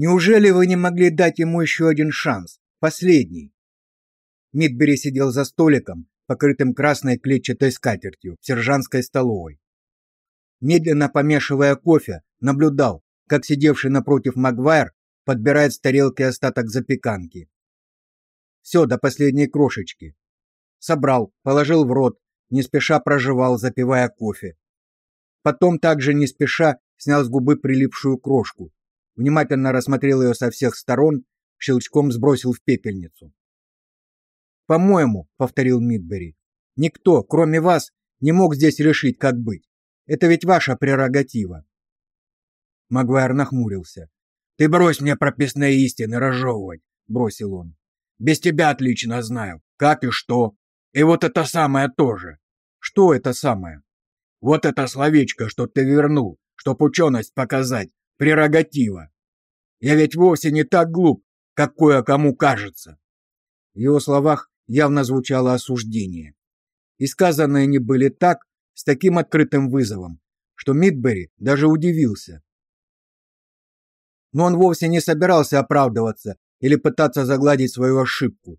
Неужели вы не могли дать ему еще один шанс, последний? Мидбери сидел за столиком, покрытым красной клетчатой скатертью в сержантской столовой. Медленно помешивая кофе, наблюдал, как сидевший напротив Магвайр подбирает с тарелки остаток запеканки. Все до последней крошечки. Собрал, положил в рот, не спеша прожевал, запивая кофе. Потом также не спеша снял с губы прилипшую крошку, внимательно рассмотрел ее со всех сторон, щелчком сбросил в пепельницу. По-моему, повторил Мидбери, никто, кроме вас, не мог здесь решить, как быть. Это ведь ваша прерогатива. Магуайр нахмурился. Ты брось мне прописные истины разжевывать, бросил он. Без тебя отлично знаю, как и что. И вот это самое тоже. Что это самое? Вот это словечко, что ты вернул, чтоб ученость показать, прерогатива. Я ведь вовсе не так глуп, как кое-кому кажется. В его словах явно звучало осуждение. И сказанные они были так, с таким открытым вызовом, что Мидбери даже удивился. Но он вовсе не собирался оправдываться или пытаться загладить свою ошибку.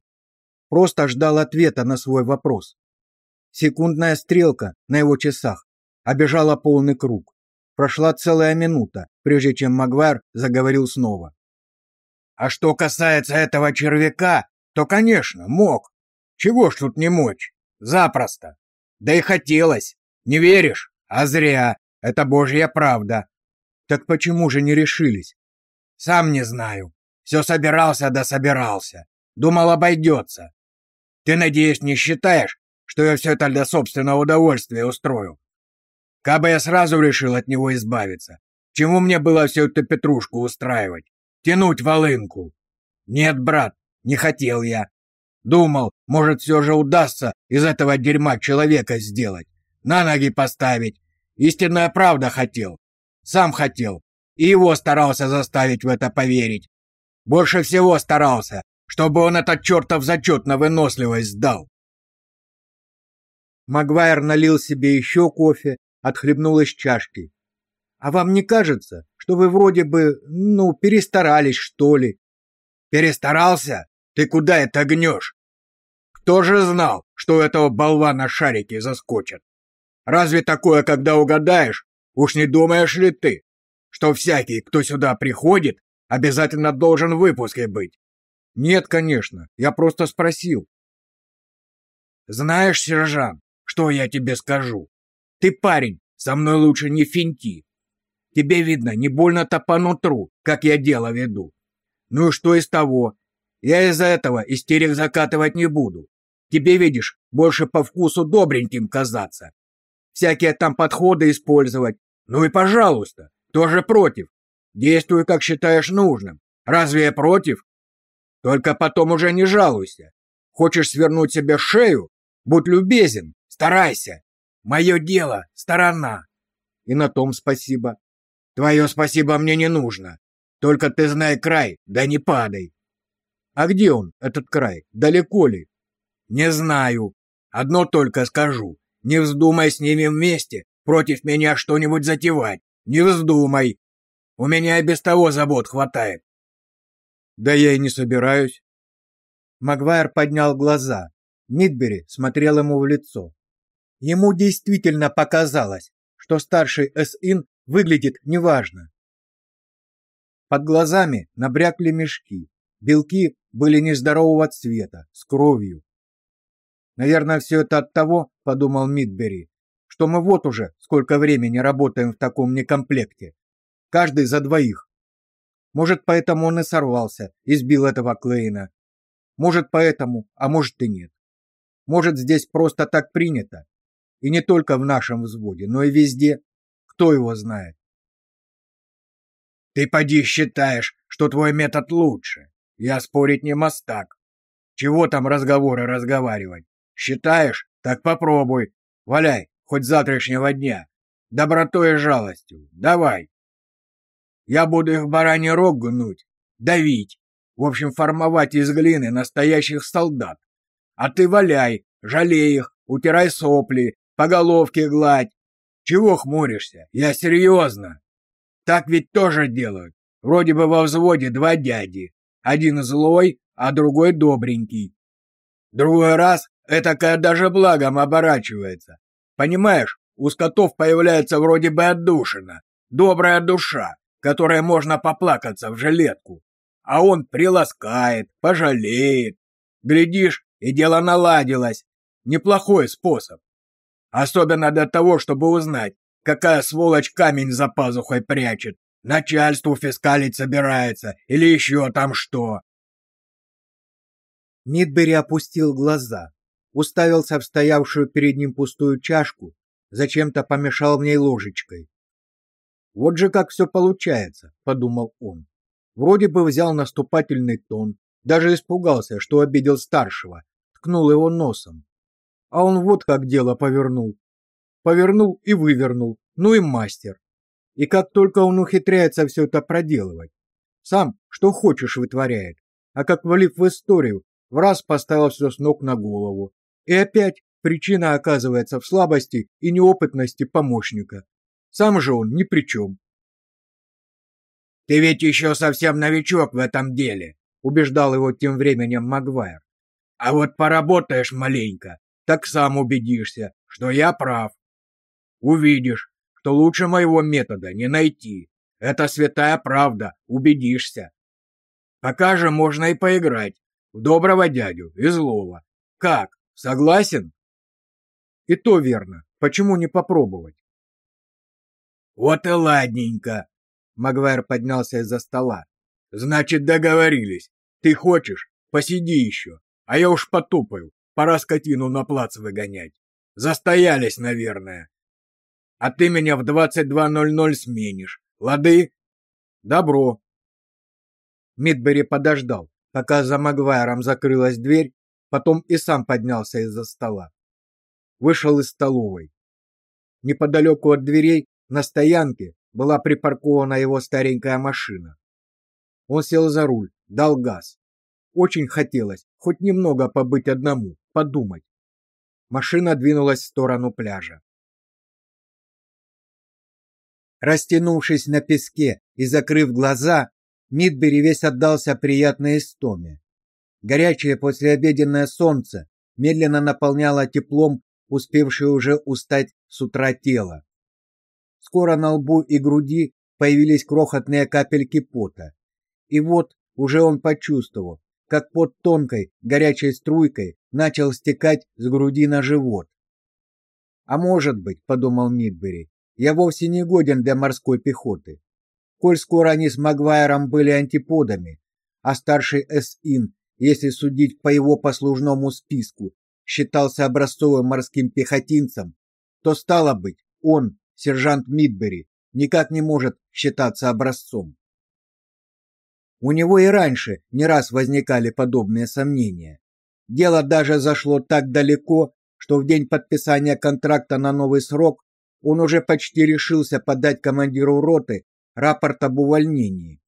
Просто ждал ответа на свой вопрос. Секундная стрелка на его часах обежала полный круг. Прошла целая минута, прежде чем Магвар заговорил снова. А что касается этого червяка, то, конечно, мог. Чего ж тут не мочь? Запросто. Да и хотелось. Не веришь? А зря. Это божья правда. Так почему же не решились? Сам не знаю. Все собирался да собирался. Думал, обойдется. Ты, надеюсь, не считаешь, что я все это для собственного удовольствия устрою? Кабы я сразу решил от него избавиться, чему мне было всю эту петрушку устраивать? Тянуть волынку? Нет, брат, не хотел я. Думал, может, все же удастся из этого дерьма человека сделать, на ноги поставить. Истинная правда хотел. Сам хотел. И его старался заставить в это поверить. Больше всего старался, чтобы он этот чертов зачет на выносливость сдал. Магуайр налил себе еще кофе отхлебнул из чашки. А вам не кажется, что вы вроде бы, ну, перестарались, что ли? Перестарался? Ты куда это гнешь? Кто же знал, что у этого болвана шарики заскочат? Разве такое, когда угадаешь? Уж не думаешь ли ты, что всякий, кто сюда приходит, обязательно должен в выпуске быть? Нет, конечно, я просто спросил. Знаешь, сержант, что я тебе скажу? Ты парень, со мной лучше не финти. Тебе, видно, не больно-то по нутру, как я дело веду. Ну и что из того? Я из-за этого истерик закатывать не буду. Тебе, видишь, больше по вкусу добреньким казаться. Всякие там подходы использовать. Ну и пожалуйста, тоже против. Действуй, как считаешь нужным. Разве я против? Только потом уже не жалуйся. Хочешь свернуть себе шею? Будь любезен, старайся. Мое дело — сторона. И на том спасибо. Твое спасибо мне не нужно. Только ты знай край, да не падай. А где он, этот край? Далеко ли? Не знаю. Одно только скажу. Не вздумай с ними вместе против меня что-нибудь затевать. Не вздумай. У меня и без того забот хватает. Да я и не собираюсь. Магуайр поднял глаза. Мидбери смотрел ему в лицо. Ему действительно показалось, что старший СИН выглядит неважно. Под глазами набрякли мешки, белки были нездорового цвета, с кровью. Наверное, все это от того, подумал Мидбери, что мы вот уже сколько времени работаем в таком некомплекте, каждый за двоих. Может, поэтому он и сорвался и сбил этого Клейна. Может, поэтому, а может и нет. Может, здесь просто так принято, и не только в нашем взводе, но и везде. Кто его знает? Ты поди считаешь, что твой метод лучше. Я спорить не мастак. Чего там разговоры разговаривать? Считаешь? Так попробуй. Валяй, хоть завтрашнего дня. Добротой и жалостью. Давай. Я буду их бараний рог гнуть, давить. В общем, формовать из глины настоящих солдат. А ты валяй, жалей их, утирай сопли, по головке гладь. Чего хмуришься? Я серьезно. Так ведь тоже делают. Вроде бы во взводе два дяди. Один злой, а другой добренький. Другой раз этакое даже благом оборачивается. Понимаешь, у скотов появляется вроде бы отдушина, добрая душа, которой можно поплакаться в жилетку. А он приласкает, пожалеет. Глядишь, и дело наладилось. Неплохой способ. Особенно для того, чтобы узнать, какая сволочь камень за пазухой прячет, начальству фискалить собирается или еще там что. Мидбери опустил глаза, уставился в стоявшую перед ним пустую чашку, зачем-то помешал в ней ложечкой. Вот же как все получается, подумал он. Вроде бы взял наступательный тон, даже испугался, что обидел старшего, ткнул его носом. А он вот как дело повернул. Повернул и вывернул. Ну и мастер. И как только он ухитряется все это проделывать. Сам что хочешь вытворяет. А как влив в историю, в раз поставил все с ног на голову. И опять причина оказывается в слабости и неопытности помощника. Сам же он ни при чем. «Ты ведь еще совсем новичок в этом деле», — убеждал его тем временем Магуайр. «А вот поработаешь маленько, так сам убедишься, что я прав. Увидишь, что лучше моего метода не найти. Это святая правда, убедишься. Пока же можно и поиграть в доброго дядю и злого. Как, согласен? И то верно. Почему не попробовать? Вот и ладненько. Магуайр поднялся из-за стола. Значит, договорились. Ты хочешь? Посиди еще. А я уж потупаю. Пора скотину на плац выгонять. Застоялись, наверное. А ты меня в 22.00 сменишь. Лады? Добро. Мидбери подождал, пока за Магуайром закрылась дверь, потом и сам поднялся из-за стола. Вышел из столовой. Неподалеку от дверей, на стоянке, была припаркована его старенькая машина. Он сел за руль, дал газ. Очень хотелось хоть немного побыть одному, подумать. Машина двинулась в сторону пляжа. Растянувшись на песке и закрыв глаза, Мидбери весь отдался приятной истоме. Горячее послеобеденное солнце медленно наполняло теплом успевшее уже устать с утра тело. Скоро на лбу и груди появились крохотные капельки пота. И вот уже он почувствовал, как под тонкой горячей струйкой начал стекать с груди на живот. А может быть, подумал Мидбери, я вовсе не годен для морской пехоты. Коль скоро они с Магвайром были антиподами, а старший С.Ин, если судить по его послужному списку, считался образцовым морским пехотинцем, то стало быть, он, сержант Мидбери, никак не может считаться образцом. У него и раньше не раз возникали подобные сомнения. Дело даже зашло так далеко, что в день подписания контракта на новый срок он уже почти решился подать командиру роты рапорт об увольнении.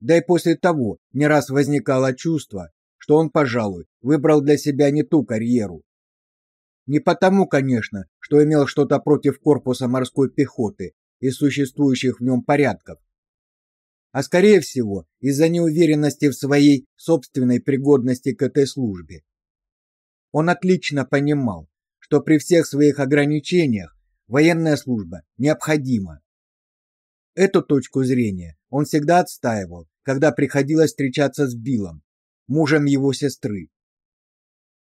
Да и после того не раз возникало чувство, что он, пожалуй, выбрал для себя не ту карьеру. Не потому, конечно, что имел что-то против корпуса морской пехоты и существующих в нем порядков, а скорее всего из-за неуверенности в своей собственной пригодности к этой службе. Он отлично понимал, что при всех своих ограничениях военная служба необходима. Эту точку зрения он всегда отстаивал, когда приходилось встречаться с Биллом, мужем его сестры.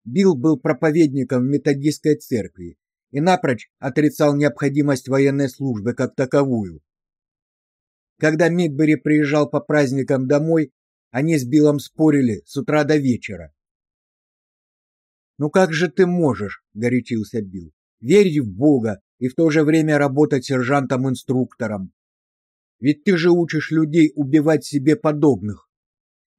Билл был проповедником в методистской церкви и напрочь отрицал необходимость военной службы как таковую. Когда Мидбери приезжал по праздникам домой, они с Биллом спорили с утра до вечера. «Ну как же ты можешь?» — горячился Билл. «Верить в Бога и в то же время работать сержантом-инструктором. Ведь ты же учишь людей убивать себе подобных.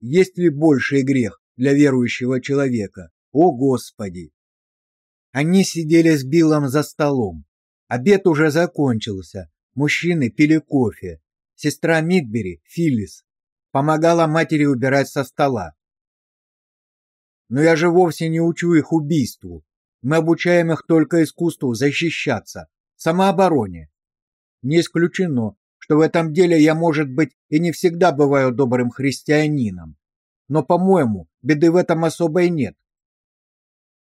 Есть ли больший грех для верующего человека? О, Господи!» Они сидели с Биллом за столом. Обед уже закончился. Мужчины пили кофе. Сестра Мидбери, Филлис, помогала матери убирать со стола. Но я же вовсе не учу их убийству. Мы обучаем их только искусству защищаться, самообороне. Не исключено, что в этом деле я, может быть, и не всегда бываю добрым христианином. Но, по-моему, беды в этом особой нет.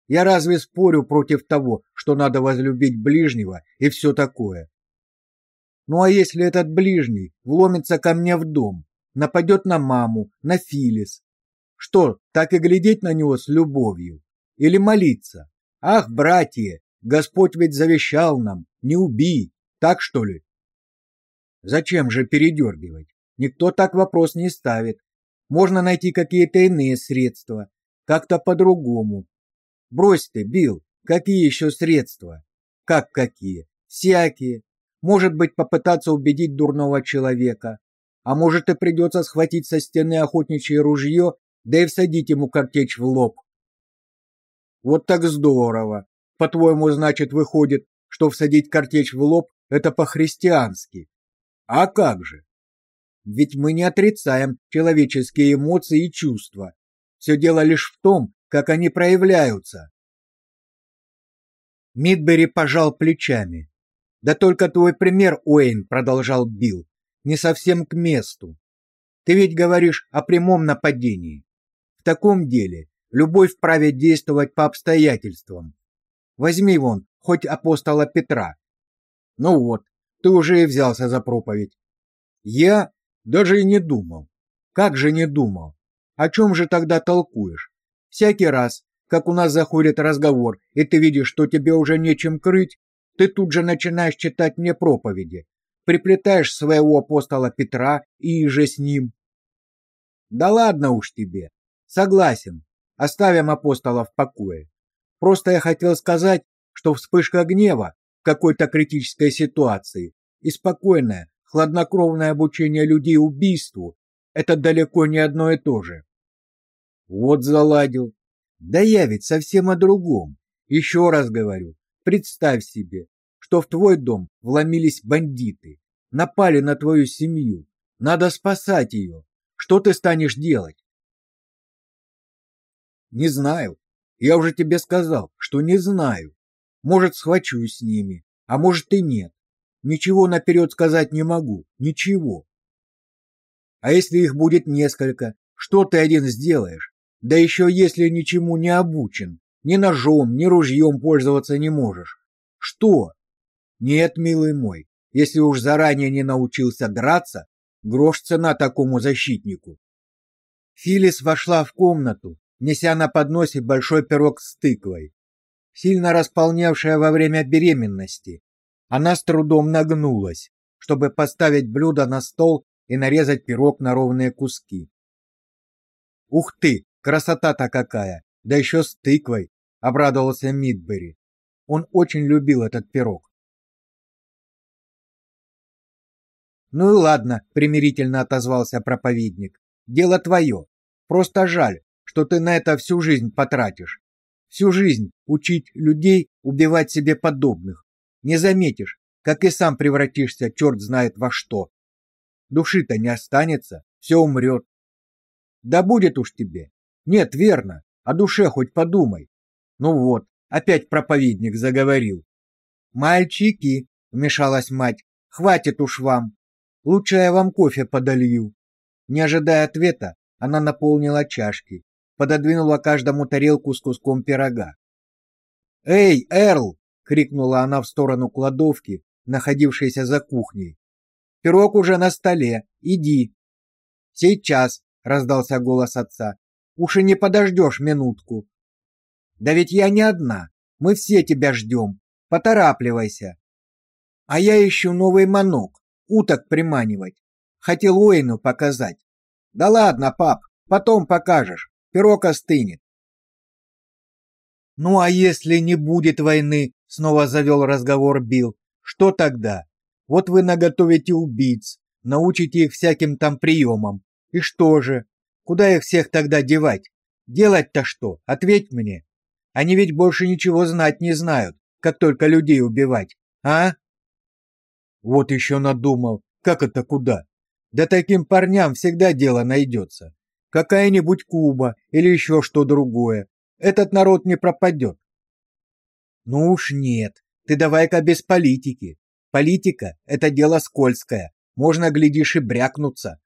Я разве спорю против того, что надо возлюбить ближнего и все такое? Ну а если этот ближний вломится ко мне в дом, нападет на маму, на Филис? Что, так и глядеть на него с любовью? Или молиться? Ах, братья, Господь ведь завещал нам, не убий, так что ли? Зачем же передергивать? Никто так вопрос не ставит. Можно найти какие-то иные средства, как-то по-другому. Брось ты, Билл, какие еще средства? Как какие? Всякие. Может быть, попытаться убедить дурного человека. А может, и придется схватить со стены охотничье ружье, да и всадить ему картечь в лоб. Вот так здорово. По-твоему, значит, выходит, что всадить картечь в лоб – это по-христиански. А как же? Ведь мы не отрицаем человеческие эмоции и чувства. Все дело лишь в том, как они проявляются. Мидбери пожал плечами. Да только твой пример, Уэйн, продолжал Билл, не совсем к месту. Ты ведь говоришь о прямом нападении. В таком деле любой вправе действовать по обстоятельствам. Возьми вон хоть апостола Петра. Ну вот, ты уже и взялся за проповедь. Я даже и не думал. Как же не думал? О чем же тогда толкуешь? Всякий раз, как у нас заходит разговор, и ты видишь, что тебе уже нечем крыть, ты тут же начинаешь читать мне проповеди, приплетаешь своего апостола Петра и же с ним. Да ладно уж тебе. Согласен. Оставим апостола в покое. Просто я хотел сказать, что вспышка гнева в какой-то критической ситуации и спокойное, хладнокровное обучение людей убийству это далеко не одно и то же. Вот заладил. Да я ведь совсем о другом. Еще раз говорю, представь себе, что в твой дом вломились бандиты, напали на твою семью. Надо спасать ее. Что ты станешь делать? Не знаю. Я уже тебе сказал, что не знаю. Может, схвачусь с ними, а может и нет. Ничего наперед сказать не могу, ничего. А если их будет несколько, что ты один сделаешь? Да еще если ничему не обучен, ни ножом, ни ружьем пользоваться не можешь. Что? Нет, милый мой, если уж заранее не научился драться, грош цена такому защитнику. Филис вошла в комнату, неся на подносе большой пирог с тыквой сильно располневшая во время беременности. Она с трудом нагнулась, чтобы поставить блюдо на стол и нарезать пирог на ровные куски. Ух ты, красота-то какая! Да еще с тыквой, обрадовался Мидбери. Он очень любил этот пирог. Ну и ладно, примирительно отозвался проповедник. Дело твое. Просто жаль, что ты на это всю жизнь потратишь. Всю жизнь учить людей убивать себе подобных. Не заметишь, как и сам превратишься черт знает во что. Души-то не останется, все умрет. Да будет уж тебе. Нет, верно, о душе хоть подумай. Ну вот, опять проповедник заговорил. Мальчики, вмешалась мать, хватит уж вам. Лучше я вам кофе подолью. Не ожидая ответа, она наполнила чашки пододвинула каждому тарелку с куском пирога. "Эй, Эрл!" крикнула она в сторону кладовки, находившейся за кухней. "Пирог уже на столе. Иди". "Сейчас", раздался голос отца. "Уж и не подождешь минутку". "Да ведь я не одна. Мы все тебя ждем. Поторапливайся". "А я ищу новый манок, уток приманивать. Хотел Уэйну показать". "Да ладно, пап, потом покажешь пирог остынет. Ну а если не будет войны, снова завел разговор Билл. Что тогда? Вот вы наготовите убийц, научите их всяким там приемам. И что же? Куда их всех тогда девать? Делать-то что? Ответь мне. Они ведь больше ничего знать не знают, как только людей убивать. А? Вот еще надумал. Как это куда? Да таким парням всегда дело найдется какая-нибудь Куба или еще что другое. Этот народ не пропадет. Ну уж нет. Ты давай-ка без политики. Политика это дело скользкое. Можно, глядишь, и брякнуться.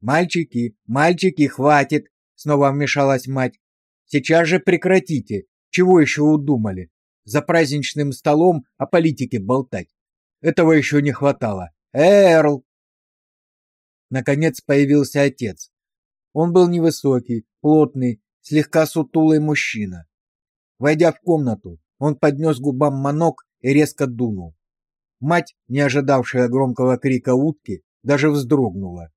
«Мальчики, мальчики, хватит!» — снова вмешалась мать. «Сейчас же прекратите! Чего еще удумали? За праздничным столом о политике болтать. Этого еще не хватало. Эрл!» Наконец появился отец. Он был невысокий, плотный, слегка сутулый мужчина. Войдя в комнату, он поднес губам манок и резко дунул. Мать, не ожидавшая громкого крика утки, даже вздрогнула.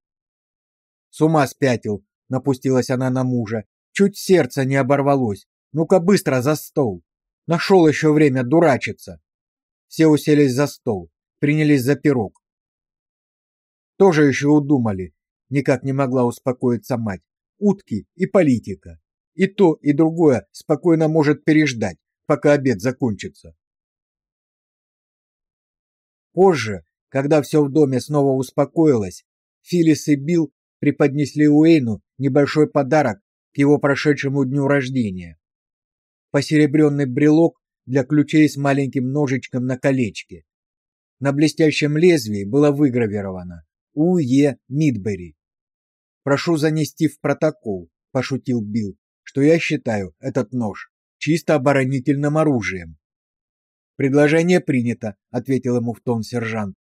С ума спятил, напустилась она на мужа. Чуть сердце не оборвалось. Ну-ка быстро за стол. Нашел еще время дурачиться. Все уселись за стол, принялись за пирог. Тоже еще удумали. Никак не могла успокоиться мать. Утки и политика. И то, и другое спокойно может переждать, пока обед закончится. Позже, когда все в доме снова успокоилось, Филис и Билл преподнесли Уэйну небольшой подарок к его прошедшему дню рождения. Посеребренный брелок для ключей с маленьким ножичком на колечке. На блестящем лезвии было выгравировано «У.Е. Мидбери». «Прошу занести в протокол», – пошутил Билл, – «что я считаю этот нож чисто оборонительным оружием». «Предложение принято», — ответил ему в тон сержант.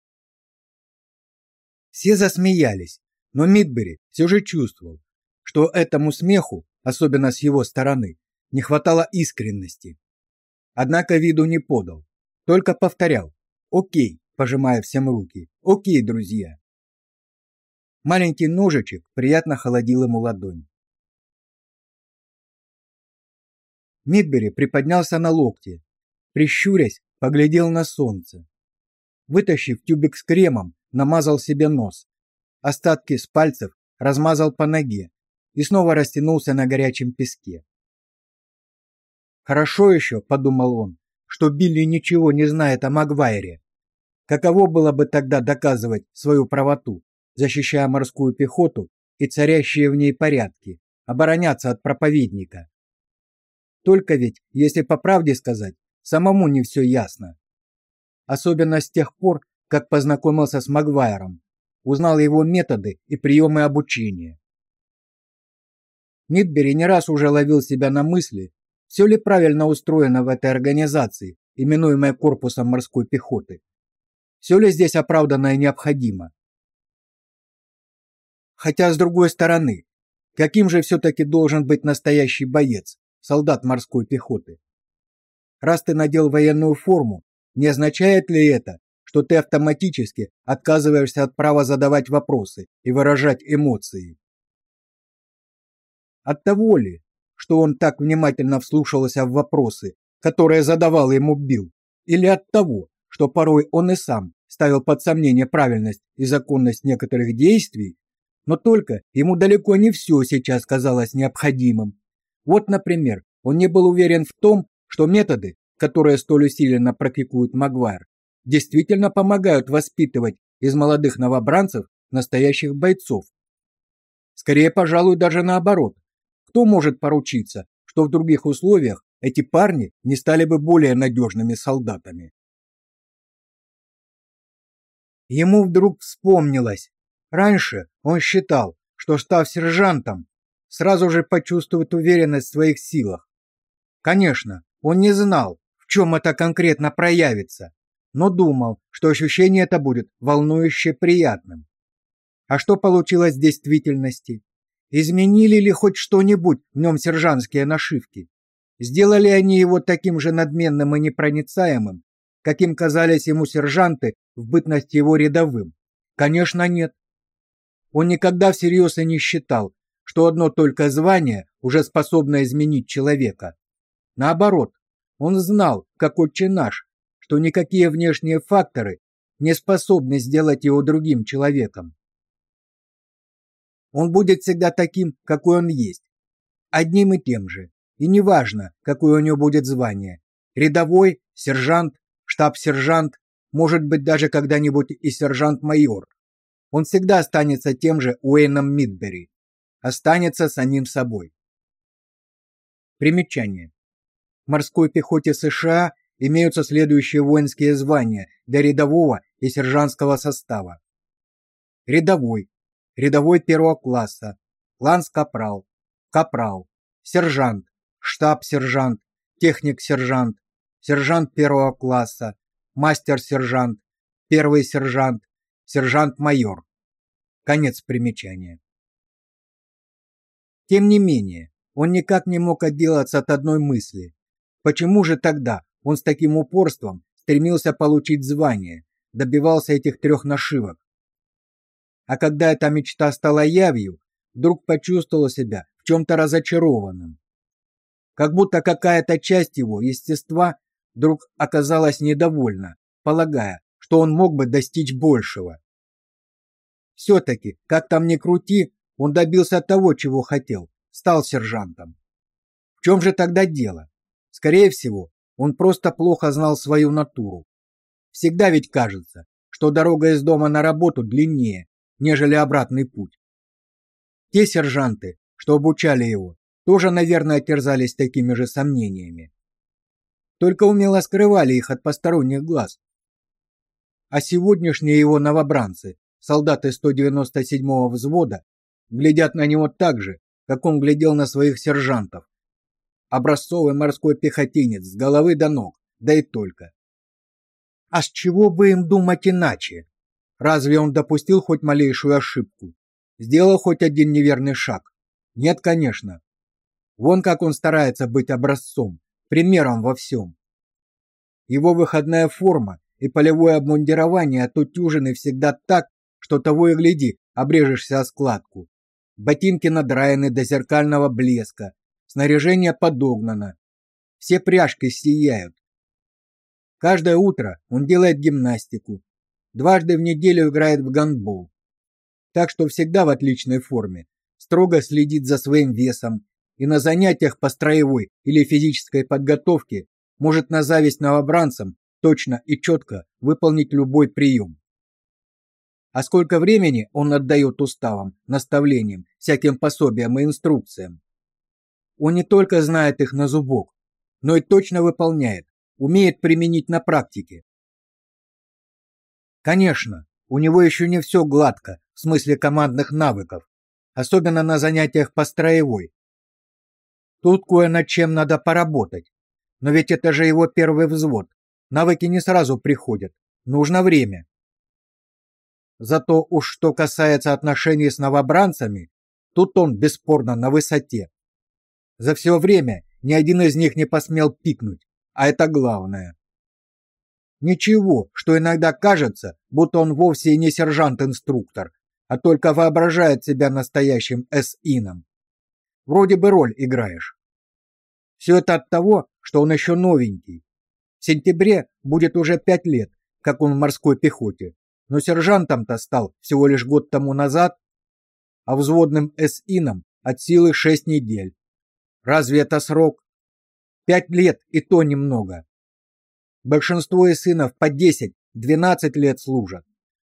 Все засмеялись, но Мидбери все же чувствовал, что этому смеху, особенно с его стороны, не хватало искренности. Однако виду не подал, только повторял «Окей», пожимая всем руки, «Окей, друзья». Маленький ножичек приятно холодил ему ладонь. Мидбери приподнялся на локте, прищурясь, поглядел на солнце. Вытащив тюбик с кремом, намазал себе нос. Остатки с пальцев размазал по ноге и снова растянулся на горячем песке. Хорошо еще, подумал он, что Билли ничего не знает о Магвайре. Каково было бы тогда доказывать свою правоту, защищая морскую пехоту и царящие в ней порядки, обороняться от проповедника? Только ведь, если по правде сказать, самому не все ясно. Особенно с тех пор, как познакомился с Магвайром, узнал его методы и приемы обучения. Мидбери не раз уже ловил себя на мысли, все ли правильно устроено в этой организации, именуемой корпусом морской пехоты. Все ли здесь оправдано и необходимо. Хотя, с другой стороны, каким же все-таки должен быть настоящий боец, солдат морской пехоты? Раз ты надел военную форму, не означает ли это, что ты автоматически отказываешься от права задавать вопросы и выражать эмоции? От того ли, что он так внимательно вслушивался в вопросы, которые задавал ему Билл, или от того, что порой он и сам ставил под сомнение правильность и законность некоторых действий, но только ему далеко не все сейчас казалось необходимым. Вот, например, он не был уверен в том, что методы, которые столь усиленно практикует Магуайр, действительно помогают воспитывать из молодых новобранцев настоящих бойцов. Скорее, пожалуй, даже наоборот. Кто может поручиться, что в других условиях эти парни не стали бы более надежными солдатами? Ему вдруг вспомнилось. Раньше он считал, что став сержантом, сразу же почувствует уверенность в своих силах. Конечно, он не знал, в чем это конкретно проявится, но думал, что ощущение это будет волнующе приятным. А что получилось в действительности? Изменили ли хоть что-нибудь в нем сержантские нашивки? Сделали они его таким же надменным и непроницаемым, каким казались ему сержанты в бытность его рядовым? Конечно, нет. Он никогда всерьез и не считал, что одно только звание уже способно изменить человека. Наоборот, он знал, как отче наш, что никакие внешние факторы не способны сделать его другим человеком. Он будет всегда таким, какой он есть, одним и тем же, и неважно, какое у него будет звание – рядовой, сержант, штаб-сержант, может быть даже когда-нибудь и сержант-майор. Он всегда останется тем же Уэйном Мидбери, останется самим собой. Примечание морской пехоте США имеются следующие воинские звания для рядового и сержантского состава. рядовой, рядовой первого класса, ланс-капрал, капрал, сержант, штаб-сержант, техник-сержант, сержант первого класса, мастер-сержант, первый сержант, сержант-майор. Конец примечания. Тем не менее, он никак не мог отделаться от одной мысли. Почему же тогда он с таким упорством стремился получить звание, добивался этих трех нашивок? А когда эта мечта стала явью, вдруг почувствовал себя в чем-то разочарованным. Как будто какая-то часть его естества вдруг оказалась недовольна, полагая, что он мог бы достичь большего. Все-таки, как там ни крути, он добился того, чего хотел, стал сержантом. В чем же тогда дело? Скорее всего, он просто плохо знал свою натуру. Всегда ведь кажется, что дорога из дома на работу длиннее, нежели обратный путь. Те сержанты, что обучали его, тоже, наверное, терзались такими же сомнениями. Только умело скрывали их от посторонних глаз. А сегодняшние его новобранцы, солдаты 197-го взвода, глядят на него так же, как он глядел на своих сержантов. Образцовый морской пехотинец с головы до ног, да и только. А с чего бы им думать иначе? Разве он допустил хоть малейшую ошибку? Сделал хоть один неверный шаг? Нет, конечно. Вон как он старается быть образцом, примером во всем. Его выходная форма и полевое обмундирование отутюжены всегда так, что того и гляди, обрежешься о складку. Ботинки надраены до зеркального блеска, снаряжение подогнано. Все пряжки сияют. Каждое утро он делает гимнастику. Дважды в неделю играет в гандбол. Так что всегда в отличной форме. Строго следит за своим весом и на занятиях по строевой или физической подготовке может на зависть новобранцам точно и четко выполнить любой прием. А сколько времени он отдает уставам, наставлениям, всяким пособиям и инструкциям? Он не только знает их на зубок, но и точно выполняет, умеет применить на практике. Конечно, у него еще не все гладко в смысле командных навыков, особенно на занятиях по строевой. Тут кое над чем надо поработать. Но ведь это же его первый взвод. Навыки не сразу приходят. Нужно время. Зато уж что касается отношений с новобранцами, тут он бесспорно на высоте. За все время ни один из них не посмел пикнуть, а это главное. Ничего, что иногда кажется, будто он вовсе и не сержант-инструктор, а только воображает себя настоящим эс-ином. Вроде бы роль играешь. Все это от того, что он еще новенький. В сентябре будет уже пять лет, как он в морской пехоте, но сержантом-то стал всего лишь год тому назад, а взводным эс-ином от силы шесть недель. Разве это срок? Пять лет и то немного. Большинство эсинов по 10-12 лет служат,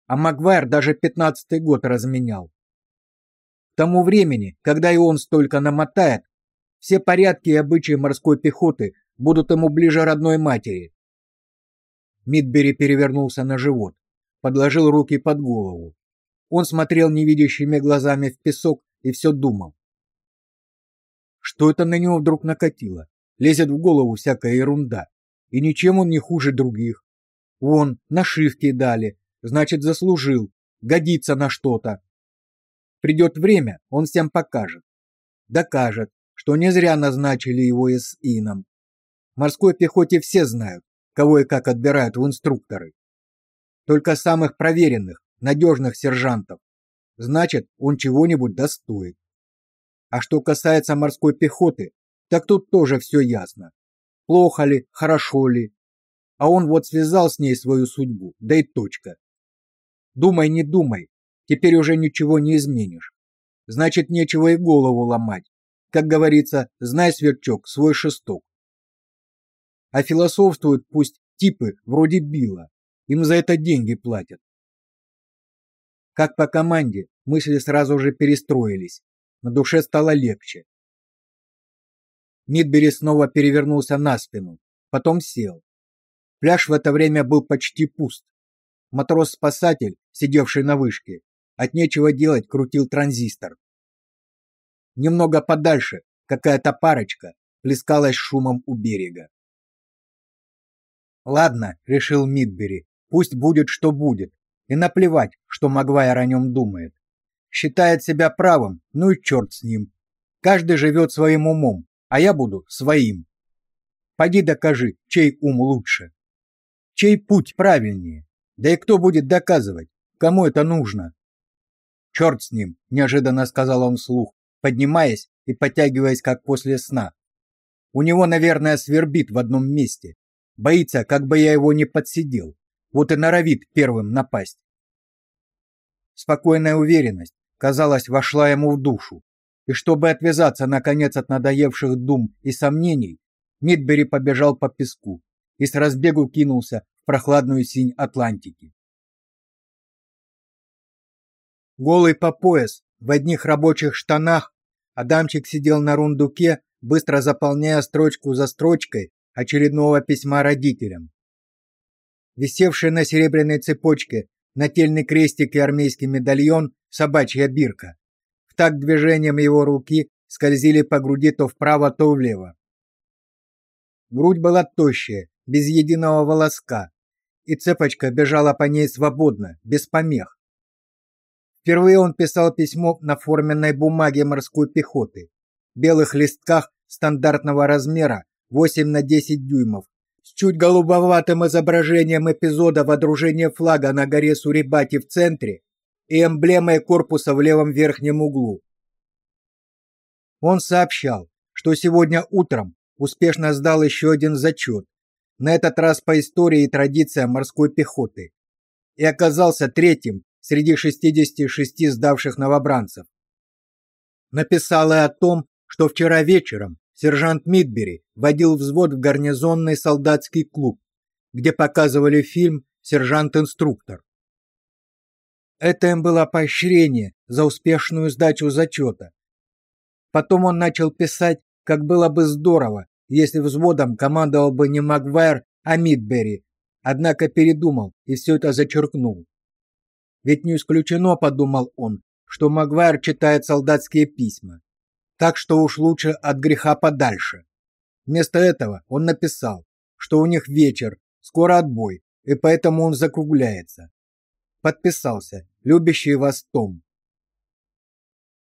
а Магуайр даже пятнадцатый год разменял. К тому времени, когда и он столько намотает, все порядки и обычаи морской пехоты будут ему ближе родной матери. Мидбери перевернулся на живот, подложил руки под голову. Он смотрел невидящими глазами в песок и все думал. Что это на него вдруг накатило? Лезет в голову всякая ерунда. И ничем он не хуже других. Вон, нашивки дали, значит, заслужил, годится на что-то. Придет время, он всем покажет. Докажет, что не зря назначили его ИСИНом. В морской пехоте все знают, кого и как отбирают в инструкторы. Только самых проверенных, надежных сержантов. Значит, он чего-нибудь достоит. А что касается морской пехоты, так тут тоже все ясно. Плохо ли, хорошо ли. А он вот связал с ней свою судьбу, да и точка. Думай, не думай, теперь уже ничего не изменишь. Значит, нечего и голову ломать. Как говорится, знай, сверчок, свой шесток. А философствуют пусть типы вроде Билла. Им за это деньги платят. Как по команде, мысли сразу же перестроились. На душе стало легче. Мидбери снова перевернулся на спину, потом сел. Пляж в это время был почти пуст. Матрос-спасатель, сидевший на вышке, от нечего делать крутил транзистор. Немного подальше какая-то парочка плескалась шумом у берега. Ладно, решил Мидбери, пусть будет что будет, и наплевать, что Магуайр о нем думает. Считает себя правым, ну и черт с ним. Каждый живет своим умом, а я буду своим. Пойди докажи, чей ум лучше. Чей путь правильнее. Да и кто будет доказывать, кому это нужно? Черт с ним, неожиданно сказал он вслух, поднимаясь и подтягиваясь как после сна. У него, наверное, свербит в одном месте. Боится, как бы я его не подсидел. Вот и норовит первым напасть. Спокойная уверенность, казалось, вошла ему в душу. И чтобы отвязаться наконец от надоевших дум и сомнений, Мидбери побежал по песку и с разбегу кинулся в прохладную синь Атлантики. Голый по пояс, в одних рабочих штанах, Адамчик сидел на рундуке, быстро заполняя строчку за строчкой очередного письма родителям. Висевший на серебряной цепочке нательный крестик и армейский медальон, собачья бирка. В такт движением его руки скользили по груди то вправо, то влево. Грудь была тощая, без единого волоска, и цепочка бежала по ней свободно, без помех. Впервые он писал письмо на форменной бумаге морской пехоты, белых листках стандартного размера 8 на 10 дюймов, с чуть голубоватым изображением эпизода водружения флага на горе Сурибати в центре и эмблемой корпуса в левом верхнем углу. Он сообщал, что сегодня утром успешно сдал еще один зачет, на этот раз по истории и традициям морской пехоты, и оказался третьим среди 66 сдавших новобранцев. Написал и о том, что вчера вечером сержант Мидбери водил взвод в гарнизонный солдатский клуб, где показывали фильм «Сержант-инструктор». Это им было поощрение за успешную сдачу зачета. Потом он начал писать, как было бы здорово, если взводом командовал бы не Магвайр, а Мидбери, однако передумал и все это зачеркнул. Ведь не исключено, подумал он, что Магвайр читает солдатские письма. Так что уж лучше от греха подальше. Вместо этого он написал, что у них вечер, скоро отбой, и поэтому он закругляется. Подписался любящий вас Том.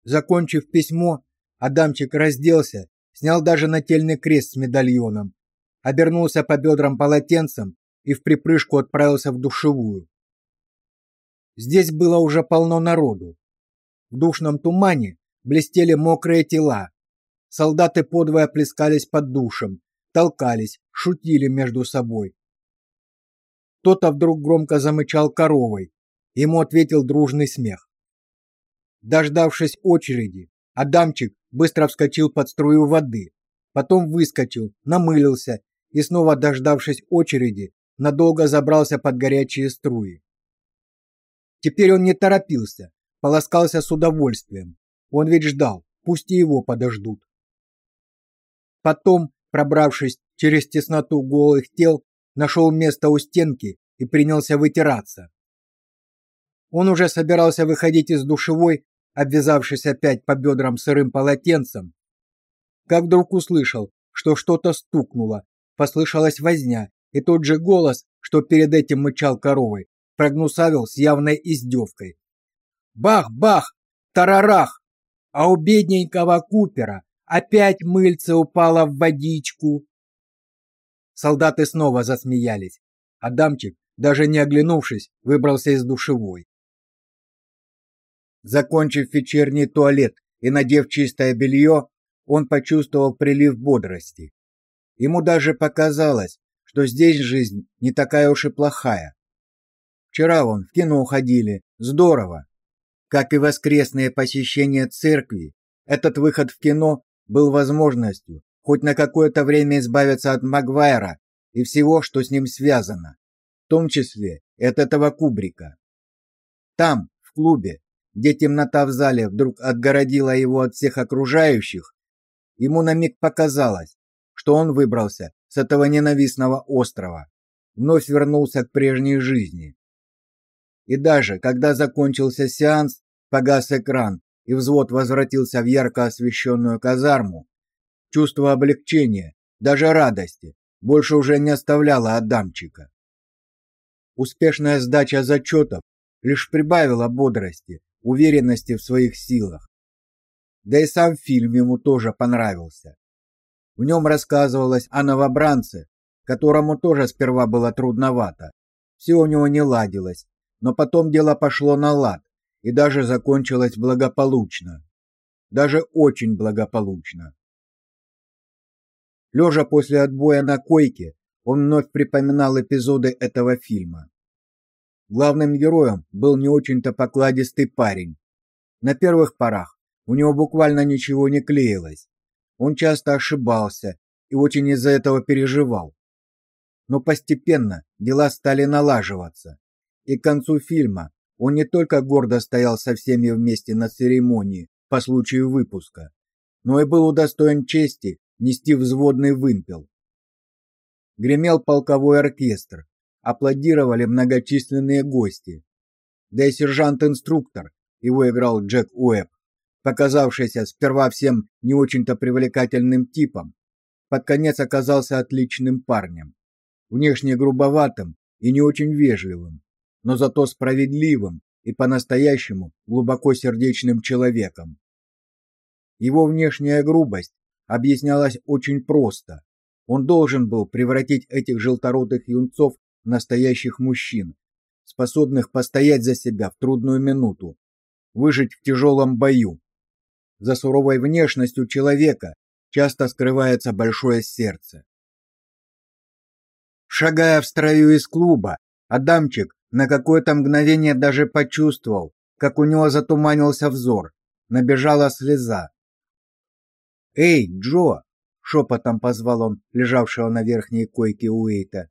Закончив письмо, Адамчик разделся, снял даже нательный крест с медальоном, обернулся по бедрам полотенцем и в припрыжку отправился в душевую. Здесь было уже полно народу. В душном тумане блестели мокрые тела. Солдаты подвое плескались под душем, толкались, шутили между собой. Кто-то вдруг громко замычал коровой. Ему ответил дружный смех. Дождавшись очереди, Адамчик быстро вскочил под струю воды, потом выскочил, намылился и снова дождавшись очереди, надолго забрался под горячие струи. Теперь он не торопился, полоскался с удовольствием. Он ведь ждал, пусть и его подождут. Потом, пробравшись через тесноту голых тел, нашел место у стенки и принялся вытираться. Он уже собирался выходить из душевой, обвязавшись опять по бедрам сырым полотенцем, как вдруг услышал, что что-то стукнуло, послышалась возня, и тот же голос, что перед этим мычал коровой, прогнусавил с явной издевкой. Бах-бах! Тарарах! А у бедненького Купера опять мыльце упало в водичку. Солдаты снова засмеялись. Адамчик, даже не оглянувшись, выбрался из душевой. Закончив вечерний туалет и надев чистое белье, он почувствовал прилив бодрости. Ему даже показалось, что здесь жизнь не такая уж и плохая. Вчера вон в кино уходили. Здорово. Как и воскресные посещения церкви, этот выход в кино был возможностью хоть на какое-то время избавиться от Магвайра и всего, что с ним связано, в том числе и от этого кубрика. Там, в клубе, где темнота в зале вдруг отгородила его от всех окружающих, ему на миг показалось, что он выбрался с этого ненавистного острова, вновь вернулся к прежней жизни. И даже когда закончился сеанс, погас экран, и взвод возвратился в ярко освещенную казарму, чувство облегчения, даже радости, больше уже не оставляло Адамчика. Успешная сдача зачетов лишь прибавила бодрости, уверенности в своих силах. Да и сам фильм ему тоже понравился. В нем рассказывалось о новобранце, которому тоже сперва было трудновато. Все у него не ладилось, но потом дело пошло на лад и даже закончилось благополучно. Даже очень благополучно. Лежа после отбоя на койке, он вновь припоминал эпизоды этого фильма. Главным героем был не очень-то покладистый парень. На первых порах у него буквально ничего не клеилось. Он часто ошибался и очень из-за этого переживал. Но постепенно дела стали налаживаться, и к концу фильма он не только гордо стоял со всеми вместе на церемонии по случаю выпуска, но и был удостоен чести нести взводный вымпел. Гремел полковой оркестр, аплодировали многочисленные гости. Да и сержант-инструктор, его играл Джек Уэбб, показавшийся сперва всем не очень-то привлекательным типом, под конец оказался отличным парнем, внешне грубоватым и не очень вежливым, но зато справедливым и по-настоящему глубоко сердечным человеком. Его внешняя грубость объяснялась очень просто. Он должен был превратить этих желторотых юнцов в настоящих мужчин, способных постоять за себя в трудную минуту, выжить в тяжелом бою. За суровой внешностью человека часто скрывается большое сердце. Шагая в строю из клуба, Адамчик на какое-то мгновение даже почувствовал, как у него затуманился взор, набежала слеза. "Эй, Джо!" шепотом позвал он лежавшего на верхней койке Уэйта.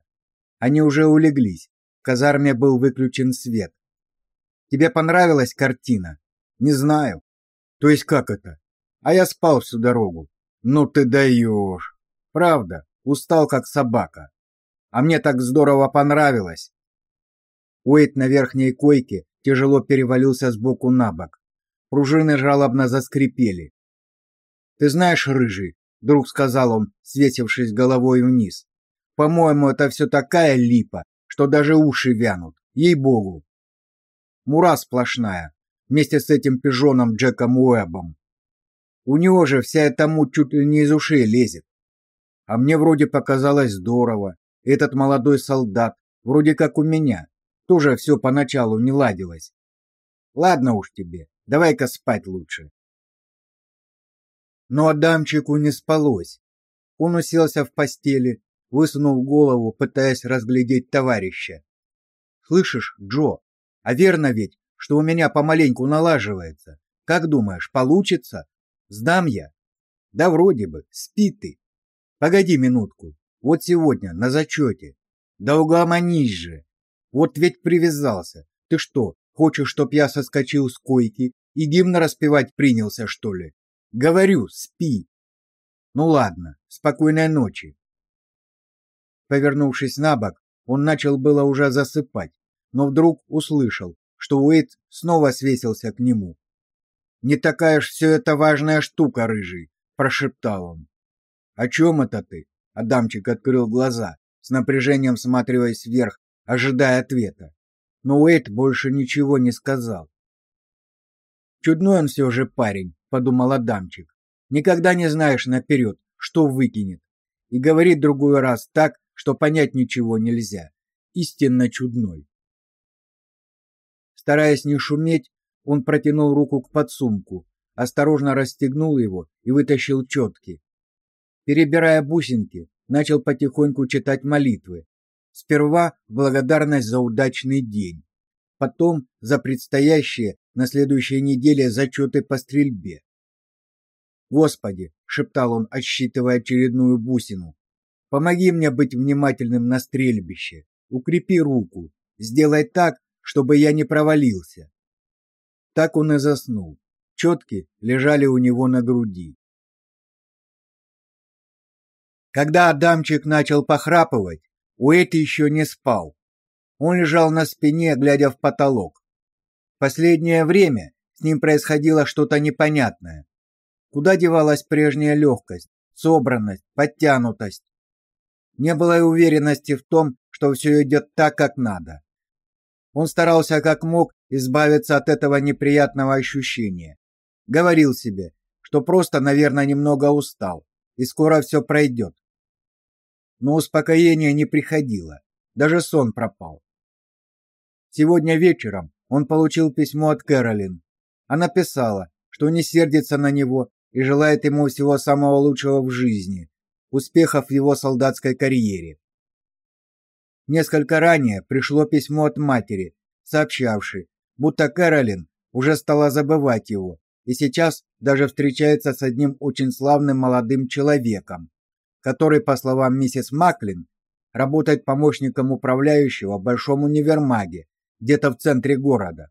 Они уже улеглись. В казарме был выключен свет. Тебе понравилась картина? Не знаю. То есть как это? А я спал всю дорогу. Ну ты даешь. Правда, устал как собака. А мне так здорово понравилось. Уэйт на верхней койке тяжело перевалился с боку на бок. Пружины жалобно заскрипели. «Ты знаешь, рыжий», — вдруг сказал он, свесившись головой вниз, «по-моему, это все такая липа, что даже уши вянут, ей-богу». Мура сплошная, вместе с этим пижоном Джеком Уэббом. У него же вся эта муть чуть ли не из ушей лезет. А мне вроде показалось здорово. Этот молодой солдат, вроде как у меня, тоже все поначалу не ладилось. Ладно уж тебе, давай-ка спать лучше. Но Адамчику не спалось. Он уселся в постели, высунул голову, пытаясь разглядеть товарища. Слышишь, Джо, а верно ведь, что у меня помаленьку налаживается. Как думаешь, получится? Сдам я? Да вроде бы, спи ты. Погоди минутку. Вот сегодня на зачете. Да угомонись же. Вот ведь привязался. Ты что, хочешь, чтоб я соскочил с койки и гимн распевать принялся, что ли? Говорю, спи. Ну ладно, спокойной ночи. Повернувшись на бок, он начал было уже засыпать, но вдруг услышал, что Уэйт снова свесился к нему. «Не такая ж все это важная штука, рыжий», — прошептал он. «О чем это ты?» — Адамчик открыл глаза, с напряжением всматриваясь вверх ожидая ответа. Но Уэйт больше ничего не сказал. Чудной он все же парень, подумал Адамчик. Никогда не знаешь наперед, что выкинет. И говорит другой раз так, что понять ничего нельзя. Истинно чудной. Стараясь не шуметь, он протянул руку к подсумку, осторожно расстегнул его и вытащил четки. Перебирая бусинки, начал потихоньку читать молитвы, Сперва благодарность за удачный день, потом за предстоящие на следующей неделе зачеты по стрельбе. Господи, шептал он, отсчитывая очередную бусину. Помоги мне быть внимательным на стрельбище. Укрепи руку. Сделай так, чтобы я не провалился. Так он и заснул. Четки лежали у него на груди. Когда Адамчик начал похрапывать, Уэйт еще не спал. Он лежал на спине, глядя в потолок. Последнее время с ним происходило что-то непонятное. Куда девалась прежняя легкость, собранность, подтянутость? Не было и уверенности в том, что все идет так, как надо. Он старался как мог избавиться от этого неприятного ощущения. Говорил себе, что просто, наверное, немного устал, и скоро все пройдет. Но успокоение не приходило, даже сон пропал. Сегодня вечером он получил письмо от Кэролин. Она писала, что не сердится на него и желает ему всего самого лучшего в жизни, успехов в его солдатской карьере. Несколько ранее пришло письмо от матери, сообщавшей, будто Кэролин уже стала забывать его и сейчас даже встречается с одним очень славным молодым человеком, который, по словам миссис Маклин, работает помощником управляющего в большом универмаге где-то в центре города.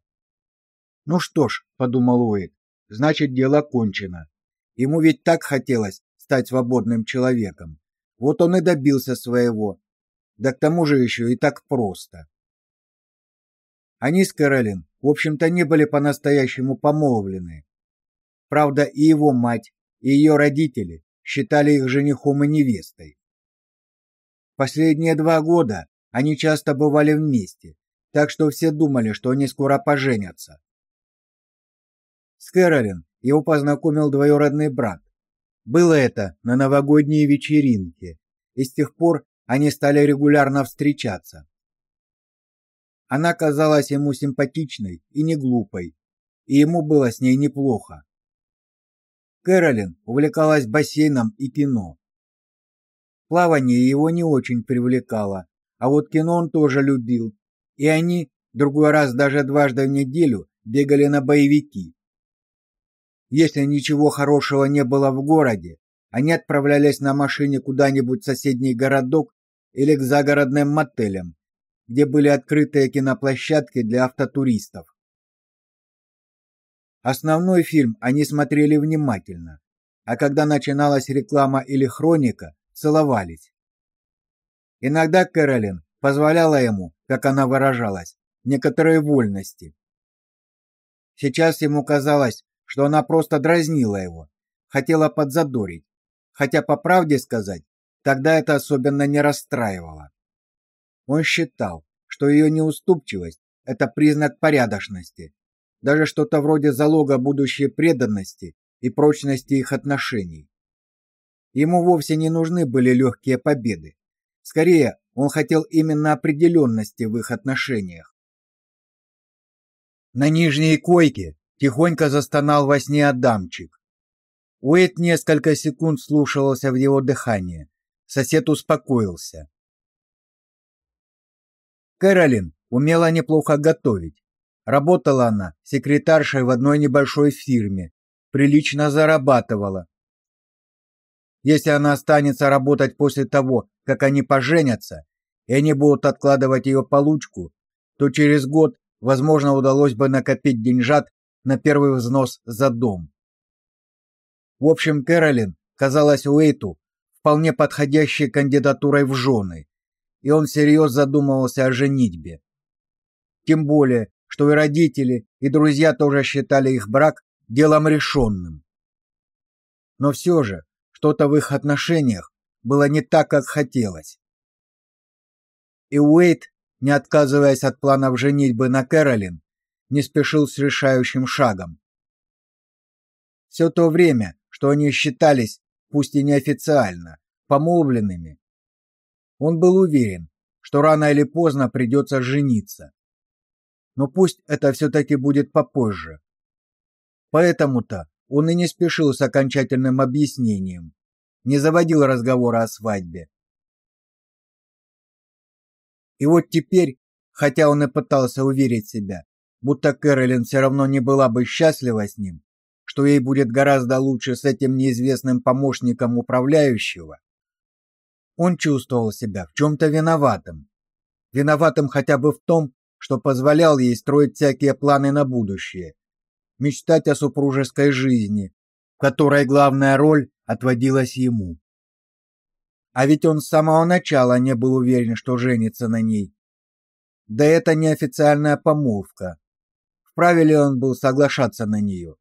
Ну что ж, подумал Уэйд, значит дело кончено. Ему ведь так хотелось стать свободным человеком. Вот он и добился своего. Да к тому же еще и так просто. Они с Кэролин, в общем-то, не были по-настоящему помолвлены. Правда, и его мать, и ее родители считали их женихом и невестой. Последние два года они часто бывали вместе, так что все думали, что они скоро поженятся. С Кэролин его познакомил двоюродный брат. Было это на новогодней вечеринке, и с тех пор они стали регулярно встречаться. Она казалась ему симпатичной и не глупой, и ему было с ней неплохо. Кэролин увлекалась бассейном и кино. Плавание его не очень привлекало, а вот кино он тоже любил, и они другой раз даже дважды в неделю бегали на боевики. Если ничего хорошего не было в городе, они отправлялись на машине куда-нибудь в соседний городок или к загородным мотелям, где были открытые киноплощадки для автотуристов. Основной фильм они смотрели внимательно, а когда начиналась реклама или хроника, целовались. Иногда Кэролин позволяла ему, как она выражалась, некоторые вольности. Сейчас ему казалось, что она просто дразнила его, хотела подзадорить, хотя по правде сказать, тогда это особенно не расстраивало. Он считал, что ее неуступчивость это признак порядочности, даже что-то вроде залога будущей преданности и прочности их отношений. Ему вовсе не нужны были легкие победы. Скорее, он хотел именно определенности в их отношениях. На нижней койке тихонько застонал во сне Адамчик. Уэйт несколько секунд слушался в его дыхание. Сосед успокоился. Кэролин умела неплохо готовить. Работала она секретаршей в одной небольшой фирме, прилично зарабатывала. Если она останется работать после того, как они поженятся, и они будут откладывать ее получку, то через год, возможно, удалось бы накопить деньжат на первый взнос за дом. В общем, Кэролин казалась Уэйту вполне подходящей кандидатурой в жены, и он всерьез задумывался о женитьбе. Тем более, что и родители, и друзья тоже считали их брак делом решенным. Но все же, что-то в их отношениях было не так, как хотелось. И Уэйт, не отказываясь от планов женитьбы на Кэролин, не спешил с решающим шагом. Все то время, что они считались, пусть и неофициально, помолвленными, он был уверен, что рано или поздно придется жениться но пусть это все-таки будет попозже. Поэтому-то он и не спешил с окончательным объяснением, не заводил разговора о свадьбе. И вот теперь, хотя он и пытался уверить себя, будто Кэролин все равно не была бы счастлива с ним, что ей будет гораздо лучше с этим неизвестным помощником управляющего, он чувствовал себя в чем то виноватым. Виноватым хотя бы в том, что позволял ей строить всякие планы на будущее, мечтать о супружеской жизни, в которой главная роль отводилась ему. А ведь он с самого начала не был уверен, что женится на ней. Да это неофициальная помолвка. Вправе ли он был соглашаться на нее?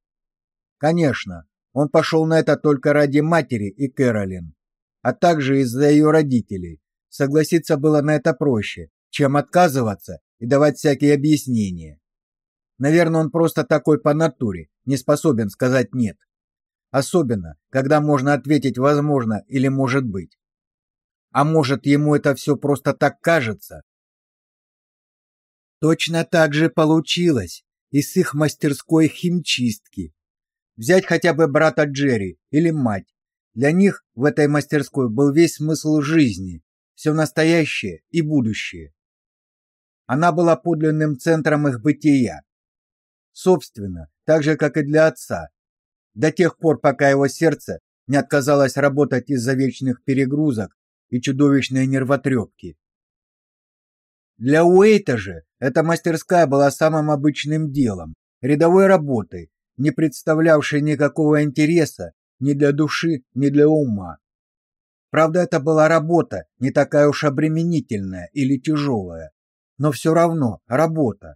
Конечно, он пошел на это только ради матери и Кэролин, а также из-за ее родителей. Согласиться было на это проще, чем отказываться и давать всякие объяснения. Наверное, он просто такой по натуре, не способен сказать нет. Особенно, когда можно ответить возможно или может быть. А может, ему это все просто так кажется? Точно так же получилось и с их мастерской химчистки. Взять хотя бы брата Джерри или мать. Для них в этой мастерской был весь смысл жизни, все настоящее и будущее. Она была подлинным центром их бытия. Собственно, так же, как и для отца. До тех пор, пока его сердце не отказалось работать из-за вечных перегрузок и чудовищной нервотрепки. Для Уэйта же эта мастерская была самым обычным делом, рядовой работой, не представлявшей никакого интереса ни для души, ни для ума. Правда, это была работа, не такая уж обременительная или тяжелая, но все равно работа.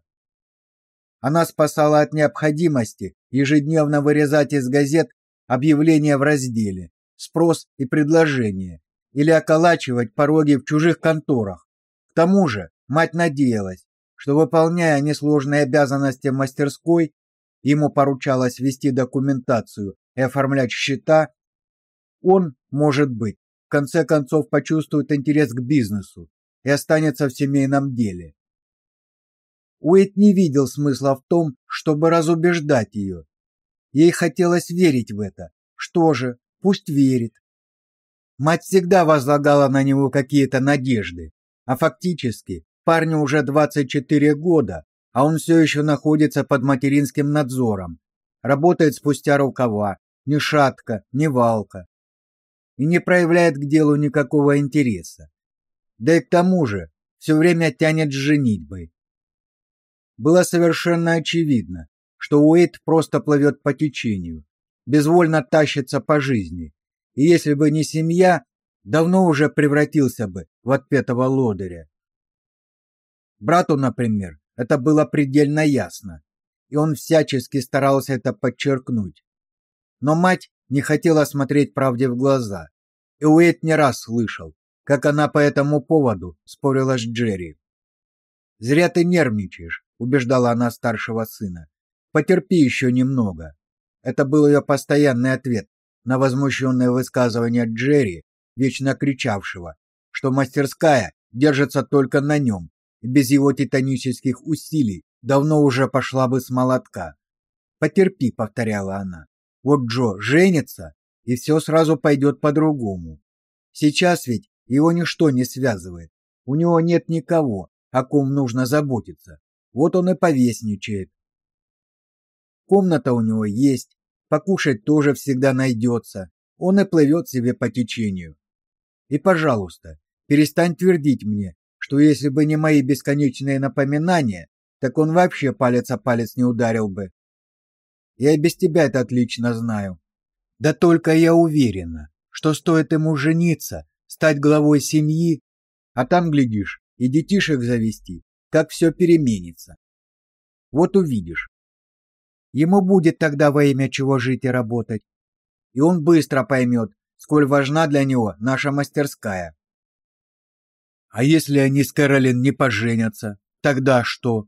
Она спасала от необходимости ежедневно вырезать из газет объявления в разделе «Спрос и предложение» или околачивать пороги в чужих конторах. К тому же мать надеялась, что, выполняя несложные обязанности в мастерской, ему поручалось вести документацию и оформлять счета, он, может быть, в конце концов почувствует интерес к бизнесу и останется в семейном деле. Уэйт не видел смысла в том, чтобы разубеждать ее. Ей хотелось верить в это. Что же, пусть верит. Мать всегда возлагала на него какие-то надежды, а фактически парню уже 24 года, а он все еще находится под материнским надзором. Работает спустя рукава, ни шатка, ни валка. И не проявляет к делу никакого интереса. Да и к тому же все время тянет с женитьбой. Было совершенно очевидно, что Уэйт просто плывет по течению, безвольно тащится по жизни, и если бы не семья, давно уже превратился бы в отпетого лодыря. Брату, например, это было предельно ясно, и он всячески старался это подчеркнуть. Но мать не хотела смотреть правде в глаза, и Уэйт не раз слышал, как она по этому поводу спорила с Джерри. «Зря ты нервничаешь», — убеждала она старшего сына. «Потерпи еще немного». Это был ее постоянный ответ на возмущенное высказывание Джерри, вечно кричавшего, что мастерская держится только на нем, и без его титанических усилий давно уже пошла бы с молотка. «Потерпи», — повторяла она. «Вот Джо женится, и все сразу пойдет по-другому. Сейчас ведь его ничто не связывает. У него нет никого, о ком нужно заботиться. Вот он и повесничает. Комната у него есть, Покушать тоже всегда найдется. Он и плывет себе по течению. И, пожалуйста, перестань твердить мне, что если бы не мои бесконечные напоминания, так он вообще палец о палец не ударил бы. Я и без тебя это отлично знаю. Да только я уверена, что стоит ему жениться, стать главой семьи, а там, глядишь, и детишек завести, как все переменится. Вот увидишь, Ему будет тогда во имя чего жить и работать. И он быстро поймет, сколь важна для него наша мастерская. А если они с Кэролин не поженятся, тогда что?